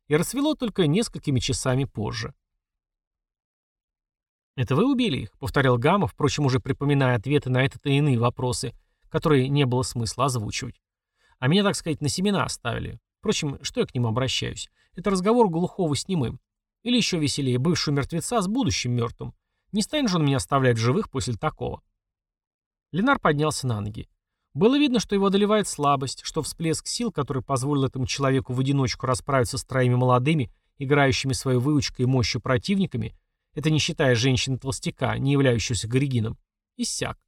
S1: И расцвело только несколькими часами позже. «Это вы убили их?» — повторял Гамов, впрочем, уже припоминая ответы на этот и иные вопросы, которые не было смысла озвучивать. «А меня, так сказать, на семена оставили. Впрочем, что я к нему обращаюсь? Это разговор глухого с немым. Или еще веселее, бывшего мертвеца с будущим мертвым. Не станет же он меня оставлять в живых после такого. Ленар поднялся на ноги. Было видно, что его одолевает слабость, что всплеск сил, который позволил этому человеку в одиночку расправиться с троими молодыми, играющими своей выучкой и мощью противниками, это не считая женщины-толстяка, не являющегося горигином, иссяк.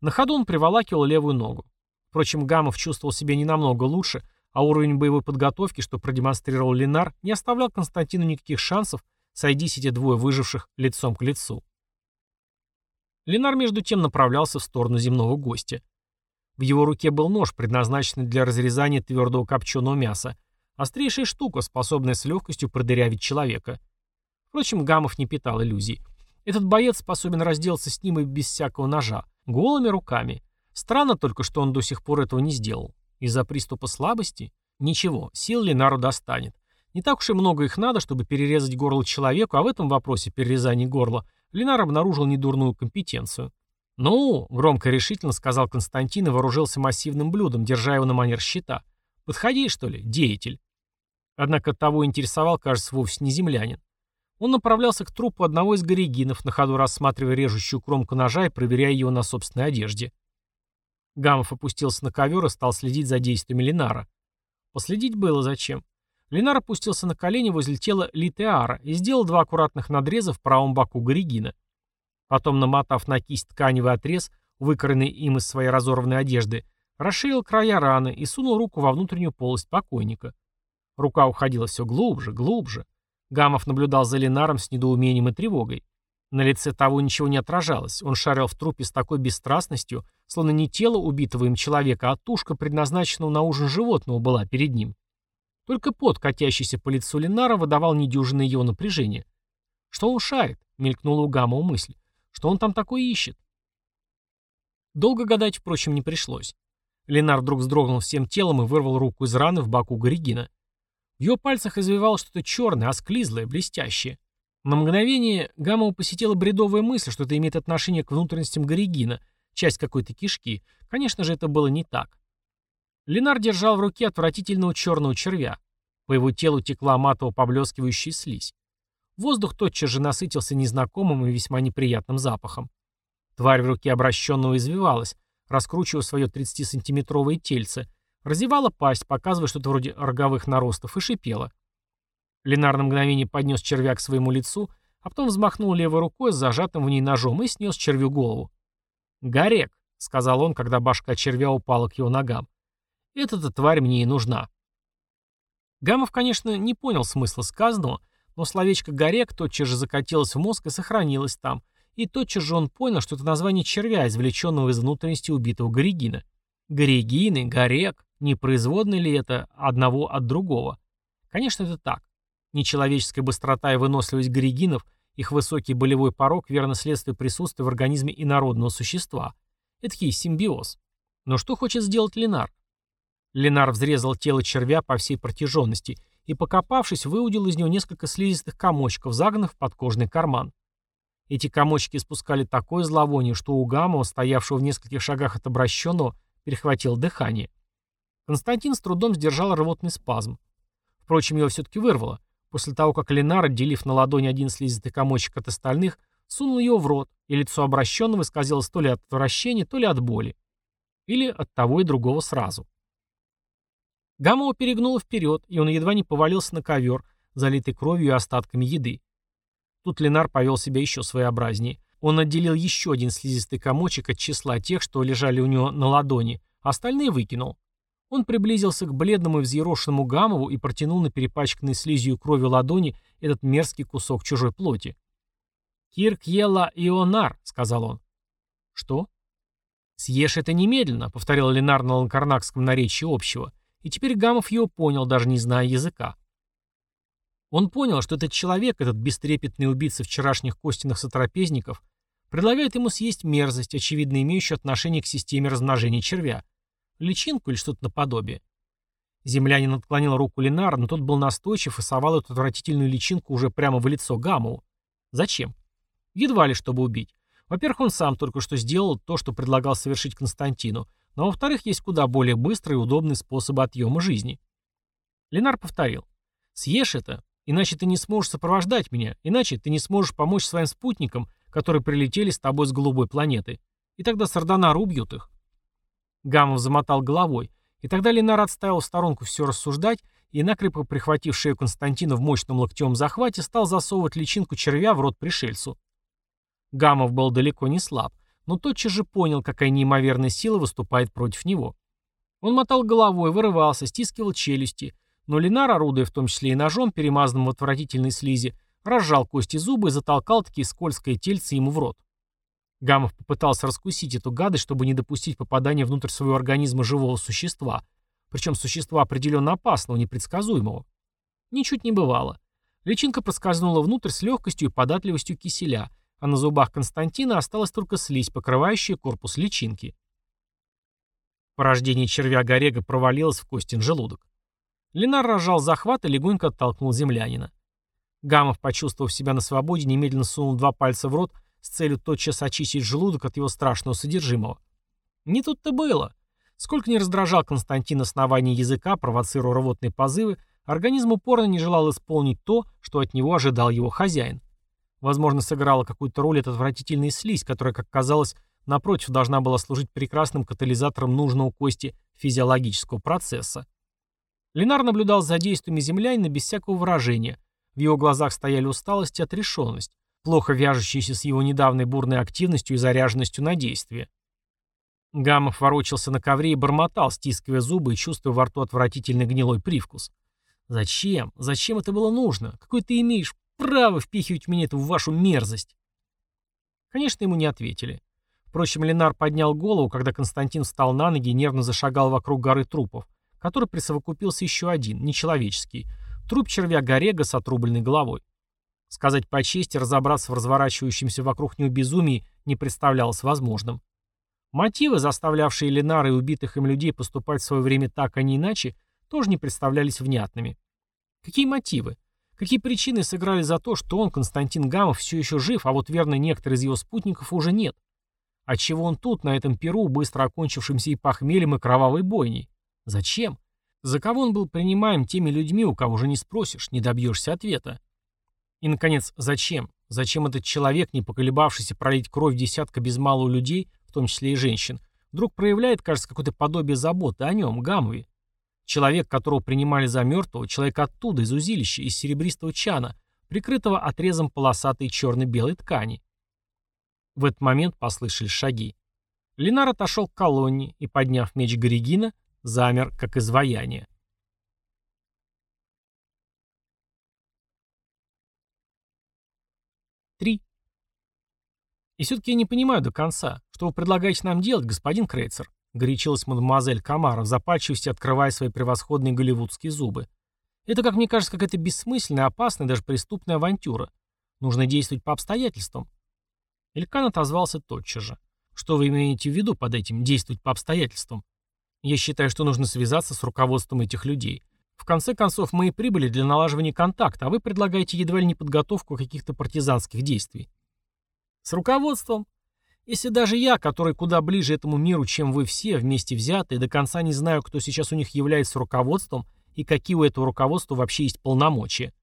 S1: На ходу он приволакивал левую ногу. Впрочем, Гамов чувствовал себя не намного лучше, а уровень боевой подготовки, что продемонстрировал Ленар, не оставлял Константину никаких шансов, сойдись эти двое выживших лицом к лицу. Ленар между тем направлялся в сторону земного гостя. В его руке был нож, предназначенный для разрезания твердого копченого мяса, острейшая штука, способная с легкостью продырявить человека. Впрочем, Гамов не питал иллюзий. Этот боец способен разделаться с ним и без всякого ножа, голыми руками. Странно только, что он до сих пор этого не сделал. Из-за приступа слабости? Ничего, сил Ленару достанет. Не так уж и много их надо, чтобы перерезать горло человеку, а в этом вопросе перерезания горла Ленар обнаружил недурную компетенцию. «Ну», — громко и решительно сказал Константин и вооружился массивным блюдом, держа его на манер щита. «Подходи, что ли, деятель?» Однако того интересовал, кажется, вовсе не землянин. Он направлялся к трупу одного из горегинов, на ходу рассматривая режущую кромку ножа и проверяя его на собственной одежде. Гамов опустился на ковер и стал следить за действиями Ленара. Последить было зачем. Ленар опустился на колени возле тела Литеара и сделал два аккуратных надреза в правом боку Горегина. Потом, намотав на кисть тканевый отрез, выкоренный им из своей разорванной одежды, расширил края раны и сунул руку во внутреннюю полость покойника. Рука уходила все глубже, глубже. Гамов наблюдал за Ленаром с недоумением и тревогой. На лице того ничего не отражалось. Он шарил в трупе с такой бесстрастностью, словно не тело убитого им человека, а тушка, предназначенного на ужин животного, была перед ним. Только пот, катящийся по лицу Ленара, выдавал недюжинное его напряжение. «Что он шарит?» — мелькнула у Гамова мысль. «Что он там такое ищет?» Долго гадать, впрочем, не пришлось. Ленар вдруг вздрогнул всем телом и вырвал руку из раны в боку Горегина. В его пальцах извивалось что-то черное, осклизлое, блестящее. На мгновение Гамову посетила бредовая мысль, что это имеет отношение к внутренностям Горегина, часть какой-то кишки. Конечно же, это было не так. Ленар держал в руке отвратительного черного червя. По его телу текла матово поблескивающая слизь. Воздух тотчас же насытился незнакомым и весьма неприятным запахом. Тварь в руке обращенного извивалась, раскручивая свое 30-сантиметровое тельце, разевала пасть, показывая что-то вроде роговых наростов, и шипела. Ленар на мгновение поднес червя к своему лицу, а потом взмахнул левой рукой с зажатым в ней ножом и снес червю голову. «Горек», — сказал он, когда башка червя упала к его ногам. «Эта-то тварь мне и нужна». Гамов, конечно, не понял смысла сказанного, но словечко «горек» тотчас же закатилось в мозг и сохранилось там, и тотчас же он понял, что это название червя, извлеченного из внутренности убитого Горегина. Горегины, Горек, не производны ли это одного от другого? Конечно, это так. Нечеловеческая быстрота и выносливость горегинов, их высокий болевой порог, верно следствие присутствия в организме инородного существа. Это симбиоз. Но что хочет сделать Ленар? Ленар взрезал тело червя по всей протяженности и, покопавшись, выудил из него несколько слизистых комочков, загнанных в подкожный карман. Эти комочки спускали такое зловоние, что у Гамова, стоявшего в нескольких шагах от обращенного, перехватило дыхание. Константин с трудом сдержал рвотный спазм. Впрочем, его все-таки вырвало. После того, как Ленар, отделив на ладони один слизистый комочек от остальных, сунул его в рот, и лицо обращенного исказилось то ли от отвращения, то ли от боли. Или от того и другого сразу. Гамова перегнуло вперед, и он едва не повалился на ковер, залитый кровью и остатками еды. Тут Ленар повел себя еще своеобразнее. Он отделил еще один слизистый комочек от числа тех, что лежали у него на ладони, а остальные выкинул. Он приблизился к бледному и взъерошенному Гамову и протянул на перепачканной слизью кровью ладони этот мерзкий кусок чужой плоти. «Кирк ела ионар», — сказал он. «Что?» «Съешь это немедленно», — повторил Ленар на ланкарнакском наречии общего. И теперь Гамов его понял, даже не зная языка. Он понял, что этот человек, этот бестрепетный убийца вчерашних костяных сотрапезников, предлагает ему съесть мерзость, очевидно имеющую отношение к системе размножения червя. Личинку или что-то наподобие. Землянин отклонил руку Ленара, но тот был настойчив и совал эту отвратительную личинку уже прямо в лицо Гамову. Зачем? Едва ли, чтобы убить. Во-первых, он сам только что сделал то, что предлагал совершить Константину, но во-вторых, есть куда более быстрый и удобный способ отъема жизни. Ленар повторил. «Съешь это, Иначе ты не сможешь сопровождать меня, иначе ты не сможешь помочь своим спутникам, которые прилетели с тобой с голубой планеты. И тогда Сардонар убьют их. Гамов замотал головой, и тогда Ленар отставил в сторонку все рассуждать и, накрепко прихватив шею Константина в мощном локтевом захвате, стал засовывать личинку червя в рот пришельцу. Гамов был далеко не слаб, но тотчас же понял, какая неимоверная сила выступает против него. Он мотал головой, вырывался, стискивал челюсти, но Ленар, орудуя в том числе и ножом, перемазанным в отвратительной слизи, разжал кости зубы и затолкал такие скользкое тельце ему в рот. Гамов попытался раскусить эту гадость, чтобы не допустить попадания внутрь своего организма живого существа, причем существа определенно опасного, непредсказуемого. Ничуть не бывало. Личинка проскользнула внутрь с легкостью и податливостью киселя, а на зубах Константина осталась только слизь, покрывающая корпус личинки. Порождение червя Горега провалилось в Костин желудок. Ленар разжал захват и легонько оттолкнул землянина. Гамов, почувствовав себя на свободе, немедленно сунул два пальца в рот с целью тотчас очистить желудок от его страшного содержимого. Не тут-то было. Сколько не раздражал Константин основание языка, провоцируя рвотные позывы, организм упорно не желал исполнить то, что от него ожидал его хозяин. Возможно, сыграла какую-то роль эта отвратительная слизь, которая, как казалось, напротив, должна была служить прекрасным катализатором нужного кости физиологического процесса. Ленар наблюдал за действиями землянина без всякого выражения. В его глазах стояли усталость и отрешенность, плохо вяжущиеся с его недавней бурной активностью и заряженностью на действие. Гамов ворочался на ковре и бормотал, стискивая зубы и чувствуя во рту отвратительный гнилой привкус. «Зачем? Зачем это было нужно? Какой ты имеешь право впихивать мне эту вашу мерзость?» Конечно, ему не ответили. Впрочем, Ленар поднял голову, когда Константин встал на ноги и нервно зашагал вокруг горы трупов, который присовокупился еще один, нечеловеческий, труп червя Горега с отрубленной головой. Сказать по чести, разобраться в разворачивающемся вокруг него безумии не представлялось возможным. Мотивы, заставлявшие Ленара и убитых им людей поступать в свое время так, а не иначе, тоже не представлялись внятными. Какие мотивы? Какие причины сыграли за то, что он, Константин Гамов, все еще жив, а вот верно некоторые из его спутников уже нет? Отчего он тут, на этом перу, быстро окончившимся и похмельем, и кровавой бойней? Зачем? За кого он был принимаем теми людьми, у кого же не спросишь, не добьешься ответа? И, наконец, зачем? Зачем этот человек, не поколебавшийся пролить кровь десятка без малого людей, в том числе и женщин, вдруг проявляет, кажется, какое-то подобие заботы о нем, Гамове? Человек, которого принимали за мертвого, человек оттуда, из узилища, из серебристого чана, прикрытого отрезом полосатой черно-белой ткани. В этот момент послышались шаги. Ленар отошел к колонне и, подняв меч Горегина, замер, как изваяние. Три. И все-таки я не понимаю до конца, что вы предлагаете нам делать, господин Крейцер, горячилась мадемуазель Камара, в запальчивости открывая свои превосходные голливудские зубы. Это, как мне кажется, какая-то бессмысленная, опасная, даже преступная авантюра. Нужно действовать по обстоятельствам. Элькан отозвался тотчас же. Что вы имеете в виду под этим «действовать по обстоятельствам»? Я считаю, что нужно связаться с руководством этих людей. В конце концов, мы и прибыли для налаживания контакта, а вы предлагаете едва ли не подготовку каких-то партизанских действий. С руководством? Если даже я, который куда ближе этому миру, чем вы все, вместе взятые, до конца не знаю, кто сейчас у них является руководством и какие у этого руководства вообще есть полномочия.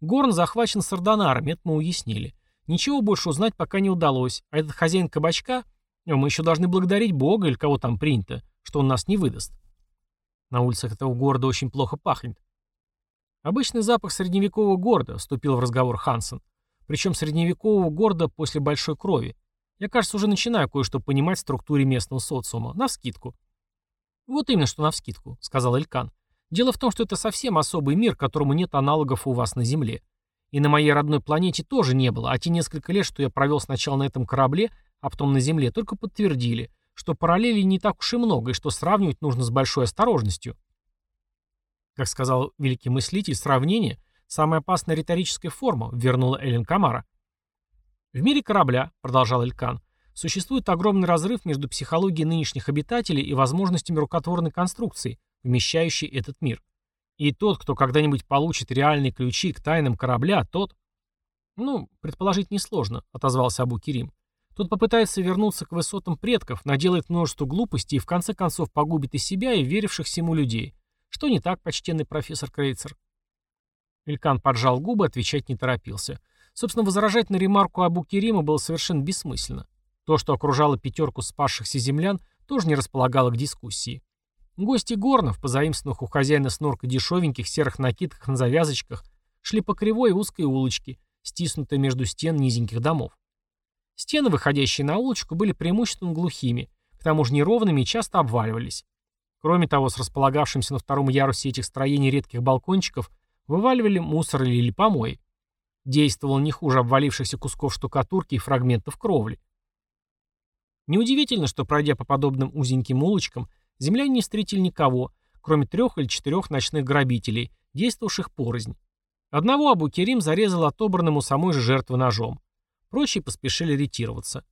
S1: Горн захвачен сардонарами, это мы уяснили. Ничего больше узнать пока не удалось, а этот хозяин кабачка, мы еще должны благодарить Бога или кого там принято, что он нас не выдаст. На улицах этого города очень плохо пахнет. Обычный запах средневекового города, вступил в разговор Хансен. Причем средневекового города после большой крови. Я, кажется, уже начинаю кое-что понимать в структуре местного социума. Навскидку. Вот именно, что навскидку, сказал Элькан. Дело в том, что это совсем особый мир, которому нет аналогов у вас на Земле. И на моей родной планете тоже не было, а те несколько лет, что я провел сначала на этом корабле, а потом на Земле, только подтвердили, что параллелей не так уж и много, и что сравнивать нужно с большой осторожностью. Как сказал великий мыслитель, сравнение – самая опасная риторическая форма, вернула Эллен Камара. В мире корабля, продолжал Элькан, существует огромный разрыв между психологией нынешних обитателей и возможностями рукотворной конструкции, вмещающей этот мир. И тот, кто когда-нибудь получит реальные ключи к тайнам корабля, тот... Ну, предположить несложно, отозвался Абу Кирим. Тот попытается вернуться к высотам предков, наделает множество глупостей и в конце концов погубит и себя, и веривших всему людей. Что не так, почтенный профессор Крейцер? Илькан поджал губы, отвечать не торопился. Собственно, возражать на ремарку Абу Керима было совершенно бессмысленно. То, что окружало пятерку спасшихся землян, тоже не располагало к дискуссии. Гости горнов, позаимствованных у хозяина снорка дешевеньких серых накидках на завязочках, шли по кривой узкой улочке, стиснутой между стен низеньких домов. Стены, выходящие на улочку, были преимущественно глухими, к тому же неровными и часто обваливались. Кроме того, с располагавшимся на втором ярусе этих строений редких балкончиков вываливали мусор или помои. Действовал не хуже обвалившихся кусков штукатурки и фрагментов кровли. Неудивительно, что, пройдя по подобным узеньким улочкам, земляне не встретили никого, кроме трех или четырех ночных грабителей, действовавших порознь. Одного Абу Керим зарезал отобранным у самой же жертвы ножом. Прочие поспешили ретироваться.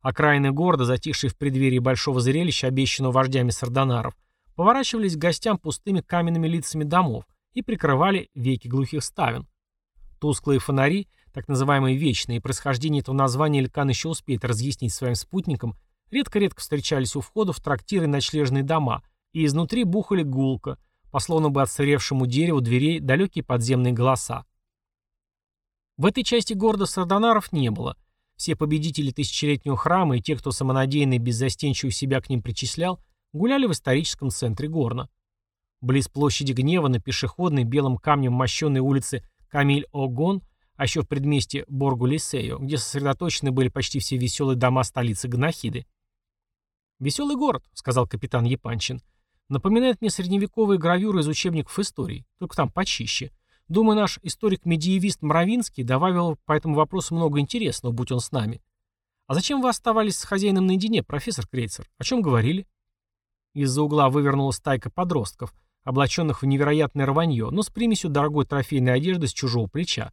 S1: Окраины города, затихшие в преддверии большого зрелища, обещанного вождями сардонаров, поворачивались к гостям пустыми каменными лицами домов и прикрывали веки глухих ставен. Тусклые фонари, так называемые вечные, происхождение этого названия Илькан еще успеет разъяснить своим спутникам, редко-редко встречались у входа в трактиры и ночлежные дома, и изнутри бухали гулко, по словно бы отсыревшему дереву дверей далекие подземные голоса. В этой части города сардонаров не было. Все победители тысячелетнего храма и те, кто самонадеянно и беззастенчиво себя к ним причислял, гуляли в историческом центре Горна. Близ площади гнева на пешеходной белым камнем мощенной улице Камиль-Огон, а еще в предместе Боргу-Лисею, где сосредоточены были почти все веселые дома столицы Гнахиды. «Веселый город», — сказал капитан Епанчин. «Напоминает мне средневековые гравюры из учебников истории, только там почище. Думаю, наш историк-медиевист Мравинский добавил по этому вопросу много интересного, будь он с нами. А зачем вы оставались с хозяином наедине, профессор Крейцер? О чем говорили? Из-за угла вывернулась стайка подростков, облаченных в невероятное рванье, но с примесью дорогой трофейной одежды с чужого плеча.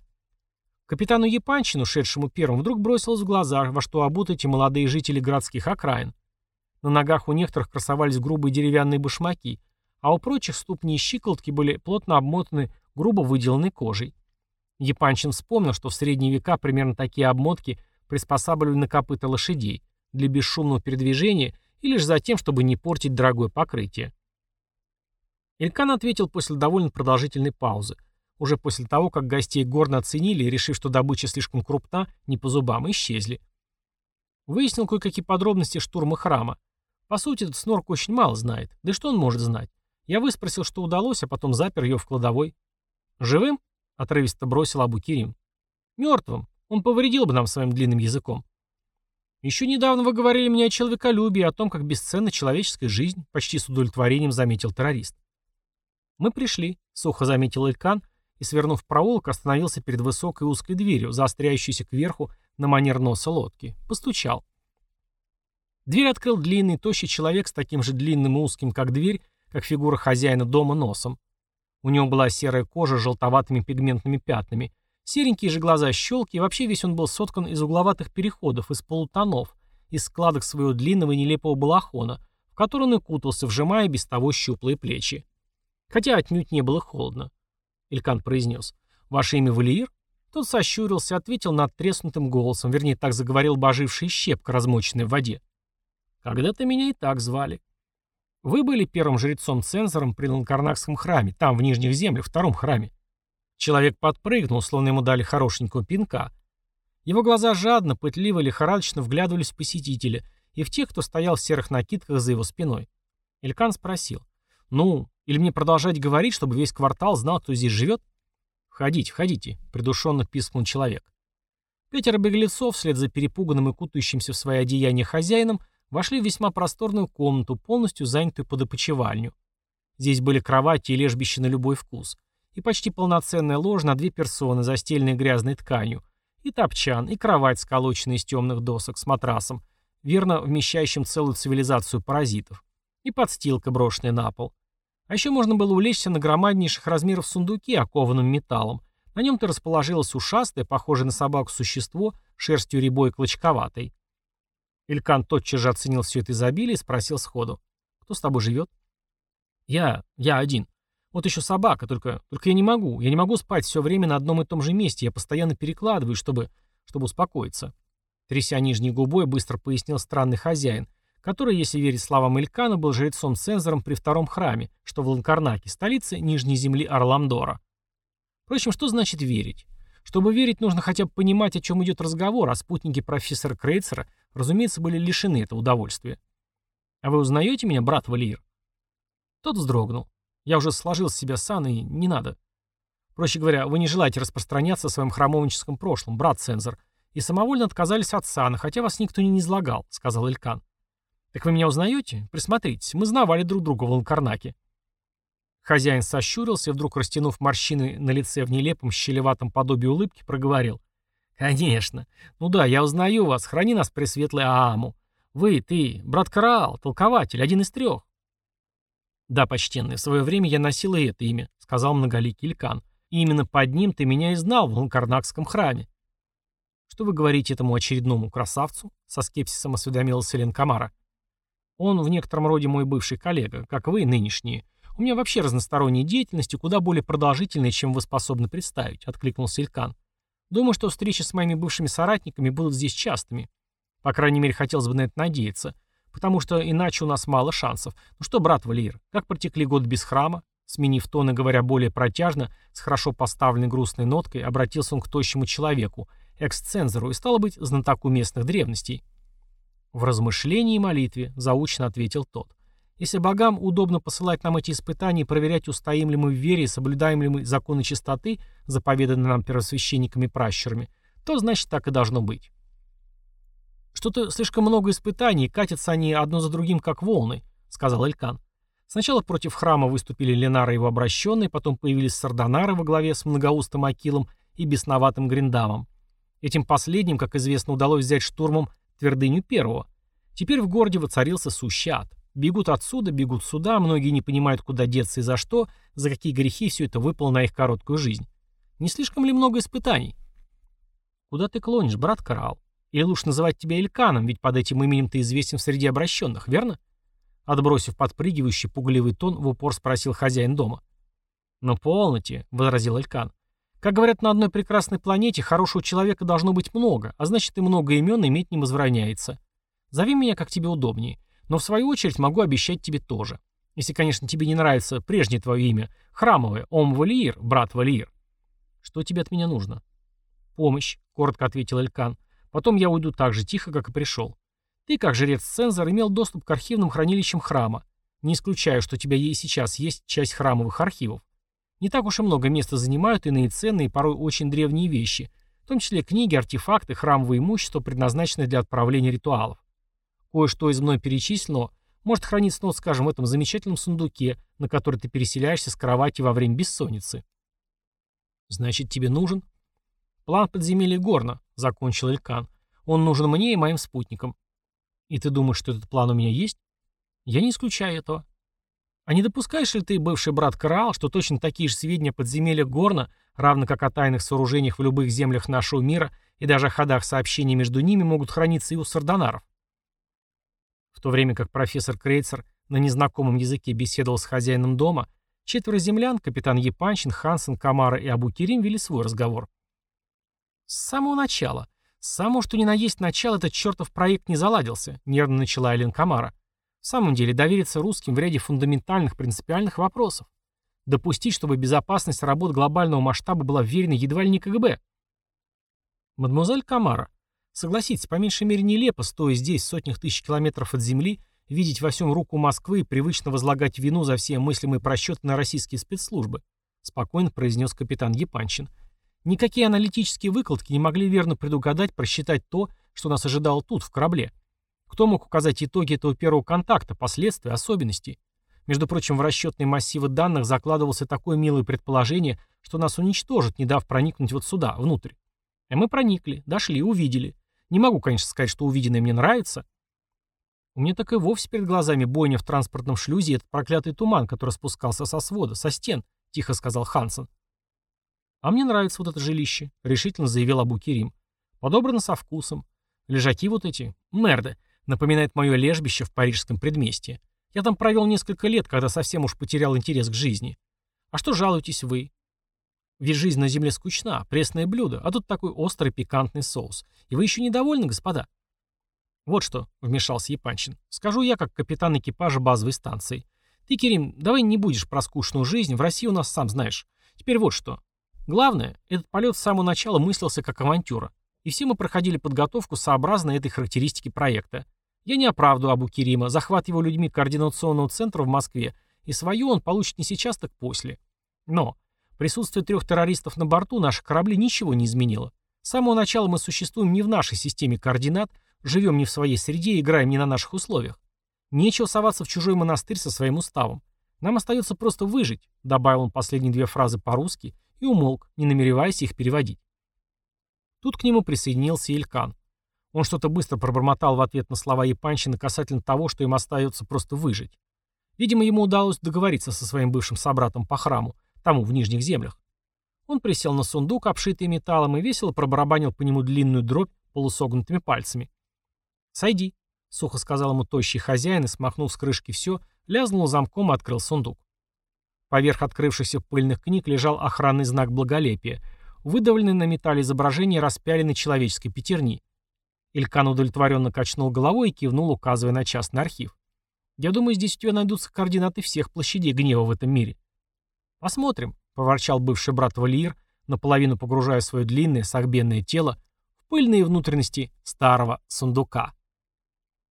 S1: Капитану Епанчину, шедшему первым, вдруг бросилось в глаза, во что обуты эти молодые жители городских окраин. На ногах у некоторых красовались грубые деревянные башмаки, а у прочих ступни и щиколотки были плотно обмотаны грубо выделанной кожей. Епанчин вспомнил, что в средние века примерно такие обмотки приспосабливали на копыта лошадей для бесшумного передвижения и лишь за тем, чтобы не портить дорогое покрытие. Илькан ответил после довольно продолжительной паузы. уже после того, как гостей горно оценили и, решив, что добыча слишком крупна, не по зубам, исчезли. Выяснил кое-какие подробности штурма храма. По сути, этот снорк очень мало знает. Да что он может знать? Я выспросил, что удалось, а потом запер ее в кладовой. «Живым?» — отрывисто бросил Абу Кирим. «Мертвым. Он повредил бы нам своим длинным языком». «Еще недавно вы говорили мне о человеколюбии, о том, как бесценна человеческая жизнь», — почти с удовлетворением заметил террорист. «Мы пришли», — сухо заметил Илькан, и, свернув в проулок, остановился перед высокой узкой дверью, заостряющейся кверху на манер носа лодки. Постучал. Дверь открыл длинный, тощий человек с таким же длинным и узким, как дверь, как фигура хозяина дома носом. У него была серая кожа с желтоватыми пигментными пятнами, серенькие же глаза щелки, и вообще весь он был соткан из угловатых переходов, из полутонов, из складок своего длинного и нелепого балахона, в который он укутался, вжимая без того щуплые плечи. Хотя отнюдь не было холодно. Илькан произнес. «Ваше имя Валиир?» Тот сощурился, ответил над треснутым голосом, вернее, так заговорил боживший щепка, размоченная в воде. «Когда-то меня и так звали. Вы были первым жрецом-цензором при Ланкарнакском храме, там, в Нижних землях, втором храме. Человек подпрыгнул, словно ему дали хорошенького пинка. Его глаза жадно, пытливо, лихорадочно вглядывались в посетителя и в тех, кто стоял в серых накидках за его спиной. Илькан спросил. «Ну, или мне продолжать говорить, чтобы весь квартал знал, кто здесь живет?» «Входите, входите», — придушенно пискнул человек. Пятеро беглецов, вслед за перепуганным и кутающимся в свои одеяния хозяином, Вошли в весьма просторную комнату, полностью занятую под опочивальню. Здесь были кровати и лежбище на любой вкус. И почти полноценная ложь на две персоны, застеленные грязной тканью. И топчан, и кровать, сколоченная из темных досок, с матрасом, верно вмещающим целую цивилизацию паразитов. И подстилка, брошенная на пол. А еще можно было улечься на громаднейших размеров сундуке, окованном металлом. На нем-то расположилось ушастое, похожее на собаку существо, шерстью рябой клочковатой. Илькан тотчас же оценил все это изобилие и спросил сходу. «Кто с тобой живет?» «Я... я один. Вот еще собака, только... только я не могу. Я не могу спать все время на одном и том же месте. Я постоянно перекладываю, чтобы... чтобы успокоиться». Тряся нижней губой, быстро пояснил странный хозяин, который, если верить словам Илькана, был жрецом-цензором при втором храме, что в Ланкарнаке, столице Нижней земли Арламдора. Впрочем, что значит верить? Чтобы верить, нужно хотя бы понимать, о чем идет разговор, а спутники профессора Крейцера разумеется, были лишены этого удовольствия. «А вы узнаете меня, брат Валиир?» Тот вздрогнул. «Я уже сложил с себя сан, и не надо. Проще говоря, вы не желаете распространяться о своем храмовническом прошлом, брат Цензор, и самовольно отказались от сана, хотя вас никто не излагал», — сказал Илькан. «Так вы меня узнаете? Присмотритесь, мы знавали друг друга в Ланкарнаке». Хозяин сощурился вдруг растянув морщины на лице в нелепом щелеватом подобии улыбки, проговорил. «Конечно. Ну да, я узнаю вас. Храни нас, пресветлый Ааму. Вы, ты, брат Караал, толкователь, один из трех». «Да, почтенный, в свое время я носил и это имя», — сказал многоликий Илькан. «И именно под ним ты меня и знал в Ланкарнакском храме». «Что вы говорите этому очередному красавцу?» — со скепсисом осведомился Лен Камара. «Он в некотором роде мой бывший коллега, как вы, нынешние. У меня вообще разносторонняя деятельность и куда более продолжительная, чем вы способны представить», — откликнулся Илькан. Думаю, что встречи с моими бывшими соратниками будут здесь частыми. По крайней мере, хотелось бы на это надеяться. Потому что иначе у нас мало шансов. Ну что, брат Валиир, как протекли год без храма? Сменив тон и говоря более протяжно, с хорошо поставленной грустной ноткой, обратился он к тощему человеку, эксцензору, и, стало быть, знатоку местных древностей. В размышлении и молитве, заучно ответил тот. Если богам удобно посылать нам эти испытания и проверять, устоим ли мы в вере и соблюдаем ли мы законы чистоты, заповеданные нам первосвященниками и пращурами, то значит так и должно быть. «Что-то слишком много испытаний, катятся они одно за другим, как волны», — сказал Элькан. Сначала против храма выступили Ленара и его обращенные, потом появились Сардонары во главе с многоустым Акилом и бесноватым Гриндавом. Этим последним, как известно, удалось взять штурмом твердыню первого. Теперь в городе воцарился сущий ад. Бегут отсюда, бегут сюда, многие не понимают, куда деться и за что, за какие грехи все это выпало на их короткую жизнь. Не слишком ли много испытаний? Куда ты клонишь, брат Карал? Или лучше называть тебя Эльканом, ведь под этим именем ты известен среди обращенных, верно? Отбросив подпрыгивающий пугливый тон, в упор спросил хозяин дома. «Но полноте», — возразил Элькан. «Как говорят на одной прекрасной планете, хорошего человека должно быть много, а значит и много имен иметь не возбраняется. Зови меня, как тебе удобнее. Но в свою очередь могу обещать тебе тоже. Если, конечно, тебе не нравится прежнее твое имя, храмовое, Ом Валиир, брат Валиир. Что тебе от меня нужно? Помощь, коротко ответил Элькан. Потом я уйду так же тихо, как и пришел. Ты, как жрец-цензор, имел доступ к архивным хранилищам храма. Не исключаю, что у тебя и сейчас есть часть храмовых архивов. Не так уж и много места занимают иные ценные, порой очень древние вещи, в том числе книги, артефакты, храмовое имущество, предназначенное для отправления ритуалов. Кое-что из мной перечисленного может храниться, ну, скажем, в этом замечательном сундуке, на который ты переселяешься с кровати во время бессонницы. Значит, тебе нужен? План подземелья Горна, закончил Элькан. Он нужен мне и моим спутникам. И ты думаешь, что этот план у меня есть? Я не исключаю этого. А не допускаешь ли ты, бывший брат Караал, что точно такие же сведения о Горна, равно как о тайных сооружениях в любых землях нашего мира и даже о ходах сообщений между ними могут храниться и у сардонаров? В то время как профессор Крейцер на незнакомом языке беседовал с хозяином дома, четверо землян, капитан Епанчин, Хансен, Камара и Абу-Керим вели свой разговор. С самого начала, с самого что ни на есть начала этот чертов проект не заладился, нервно начала Элен Камара. В самом деле, довериться русским в ряде фундаментальных принципиальных вопросов. Допустить, чтобы безопасность работ глобального масштаба была вверена едва ли не КГБ. Мадемуазель Камара, согласитесь, по меньшей мере нелепо, стоя здесь, сотнях тысяч километров от земли, видеть во всем руку Москвы и привычно возлагать вину за все мыслимые просчеты на российские спецслужбы, спокойно произнес капитан Епанчин. Никакие аналитические выкладки не могли верно предугадать, просчитать то, что нас ожидало тут, в корабле. Кто мог указать итоги этого первого контакта, последствия, особенности? Между прочим, в расчетные массивы данных закладывался такое милое предположение, что нас уничтожат, не дав проникнуть вот сюда, внутрь. И мы проникли, дошли, увидели. Не могу, конечно, сказать, что увиденное мне нравится. У меня так и вовсе перед глазами бойня в транспортном шлюзе и этот проклятый туман, который спускался со свода, со стен, тихо сказал Хансен. А мне нравится вот это жилище, решительно заявил Абу Керим. Подобрано со вкусом. Лежаки вот эти, мерды, Напоминает мое лежбище в парижском предместье. Я там провел несколько лет, когда совсем уж потерял интерес к жизни. А что жалуетесь вы? Ведь жизнь на земле скучна, пресное блюдо, а тут такой острый пикантный соус. И вы еще недовольны, господа? Вот что, вмешался Епанчин. Скажу я, как капитан экипажа базовой станции. Ты, Керим, давай не будешь про скучную жизнь, в России у нас сам знаешь. Теперь вот что. Главное, этот полет с самого начала мыслился как авантюра. И все мы проходили подготовку сообразно этой характеристике проекта. Я не оправдываю Абу Керима, захват его людьми координационного центра в Москве, и свою он получит не сейчас, так после. Но присутствие трех террористов на борту наших кораблей ничего не изменило. С самого начала мы существуем не в нашей системе координат, живем не в своей среде и играем не на наших условиях. Нечего соваться в чужой монастырь со своим уставом. Нам остается просто выжить, добавил он последние две фразы по-русски и умолк, не намереваясь их переводить. Тут к нему присоединился Илькан. Он что-то быстро пробормотал в ответ на слова Епанчина касательно того, что им остается просто выжить. Видимо, ему удалось договориться со своим бывшим собратом по храму, тому в Нижних землях. Он присел на сундук, обшитый металлом, и весело пробарабанил по нему длинную дробь полусогнутыми пальцами. «Сойди», — сухо сказал ему тощий хозяин и, смахнув с крышки все, лязнул замком и открыл сундук. Поверх открывшихся пыльных книг лежал охранный знак благолепия, выдавленный на металле изображение распяленной человеческой пятерни. Илькан удовлетворенно качнул головой и кивнул, указывая на частный архив. «Я думаю, здесь у тебя найдутся координаты всех площадей гнева в этом мире». «Посмотрим», — поворчал бывший брат Валиир, наполовину погружая свое длинное согбенное тело в пыльные внутренности старого сундука.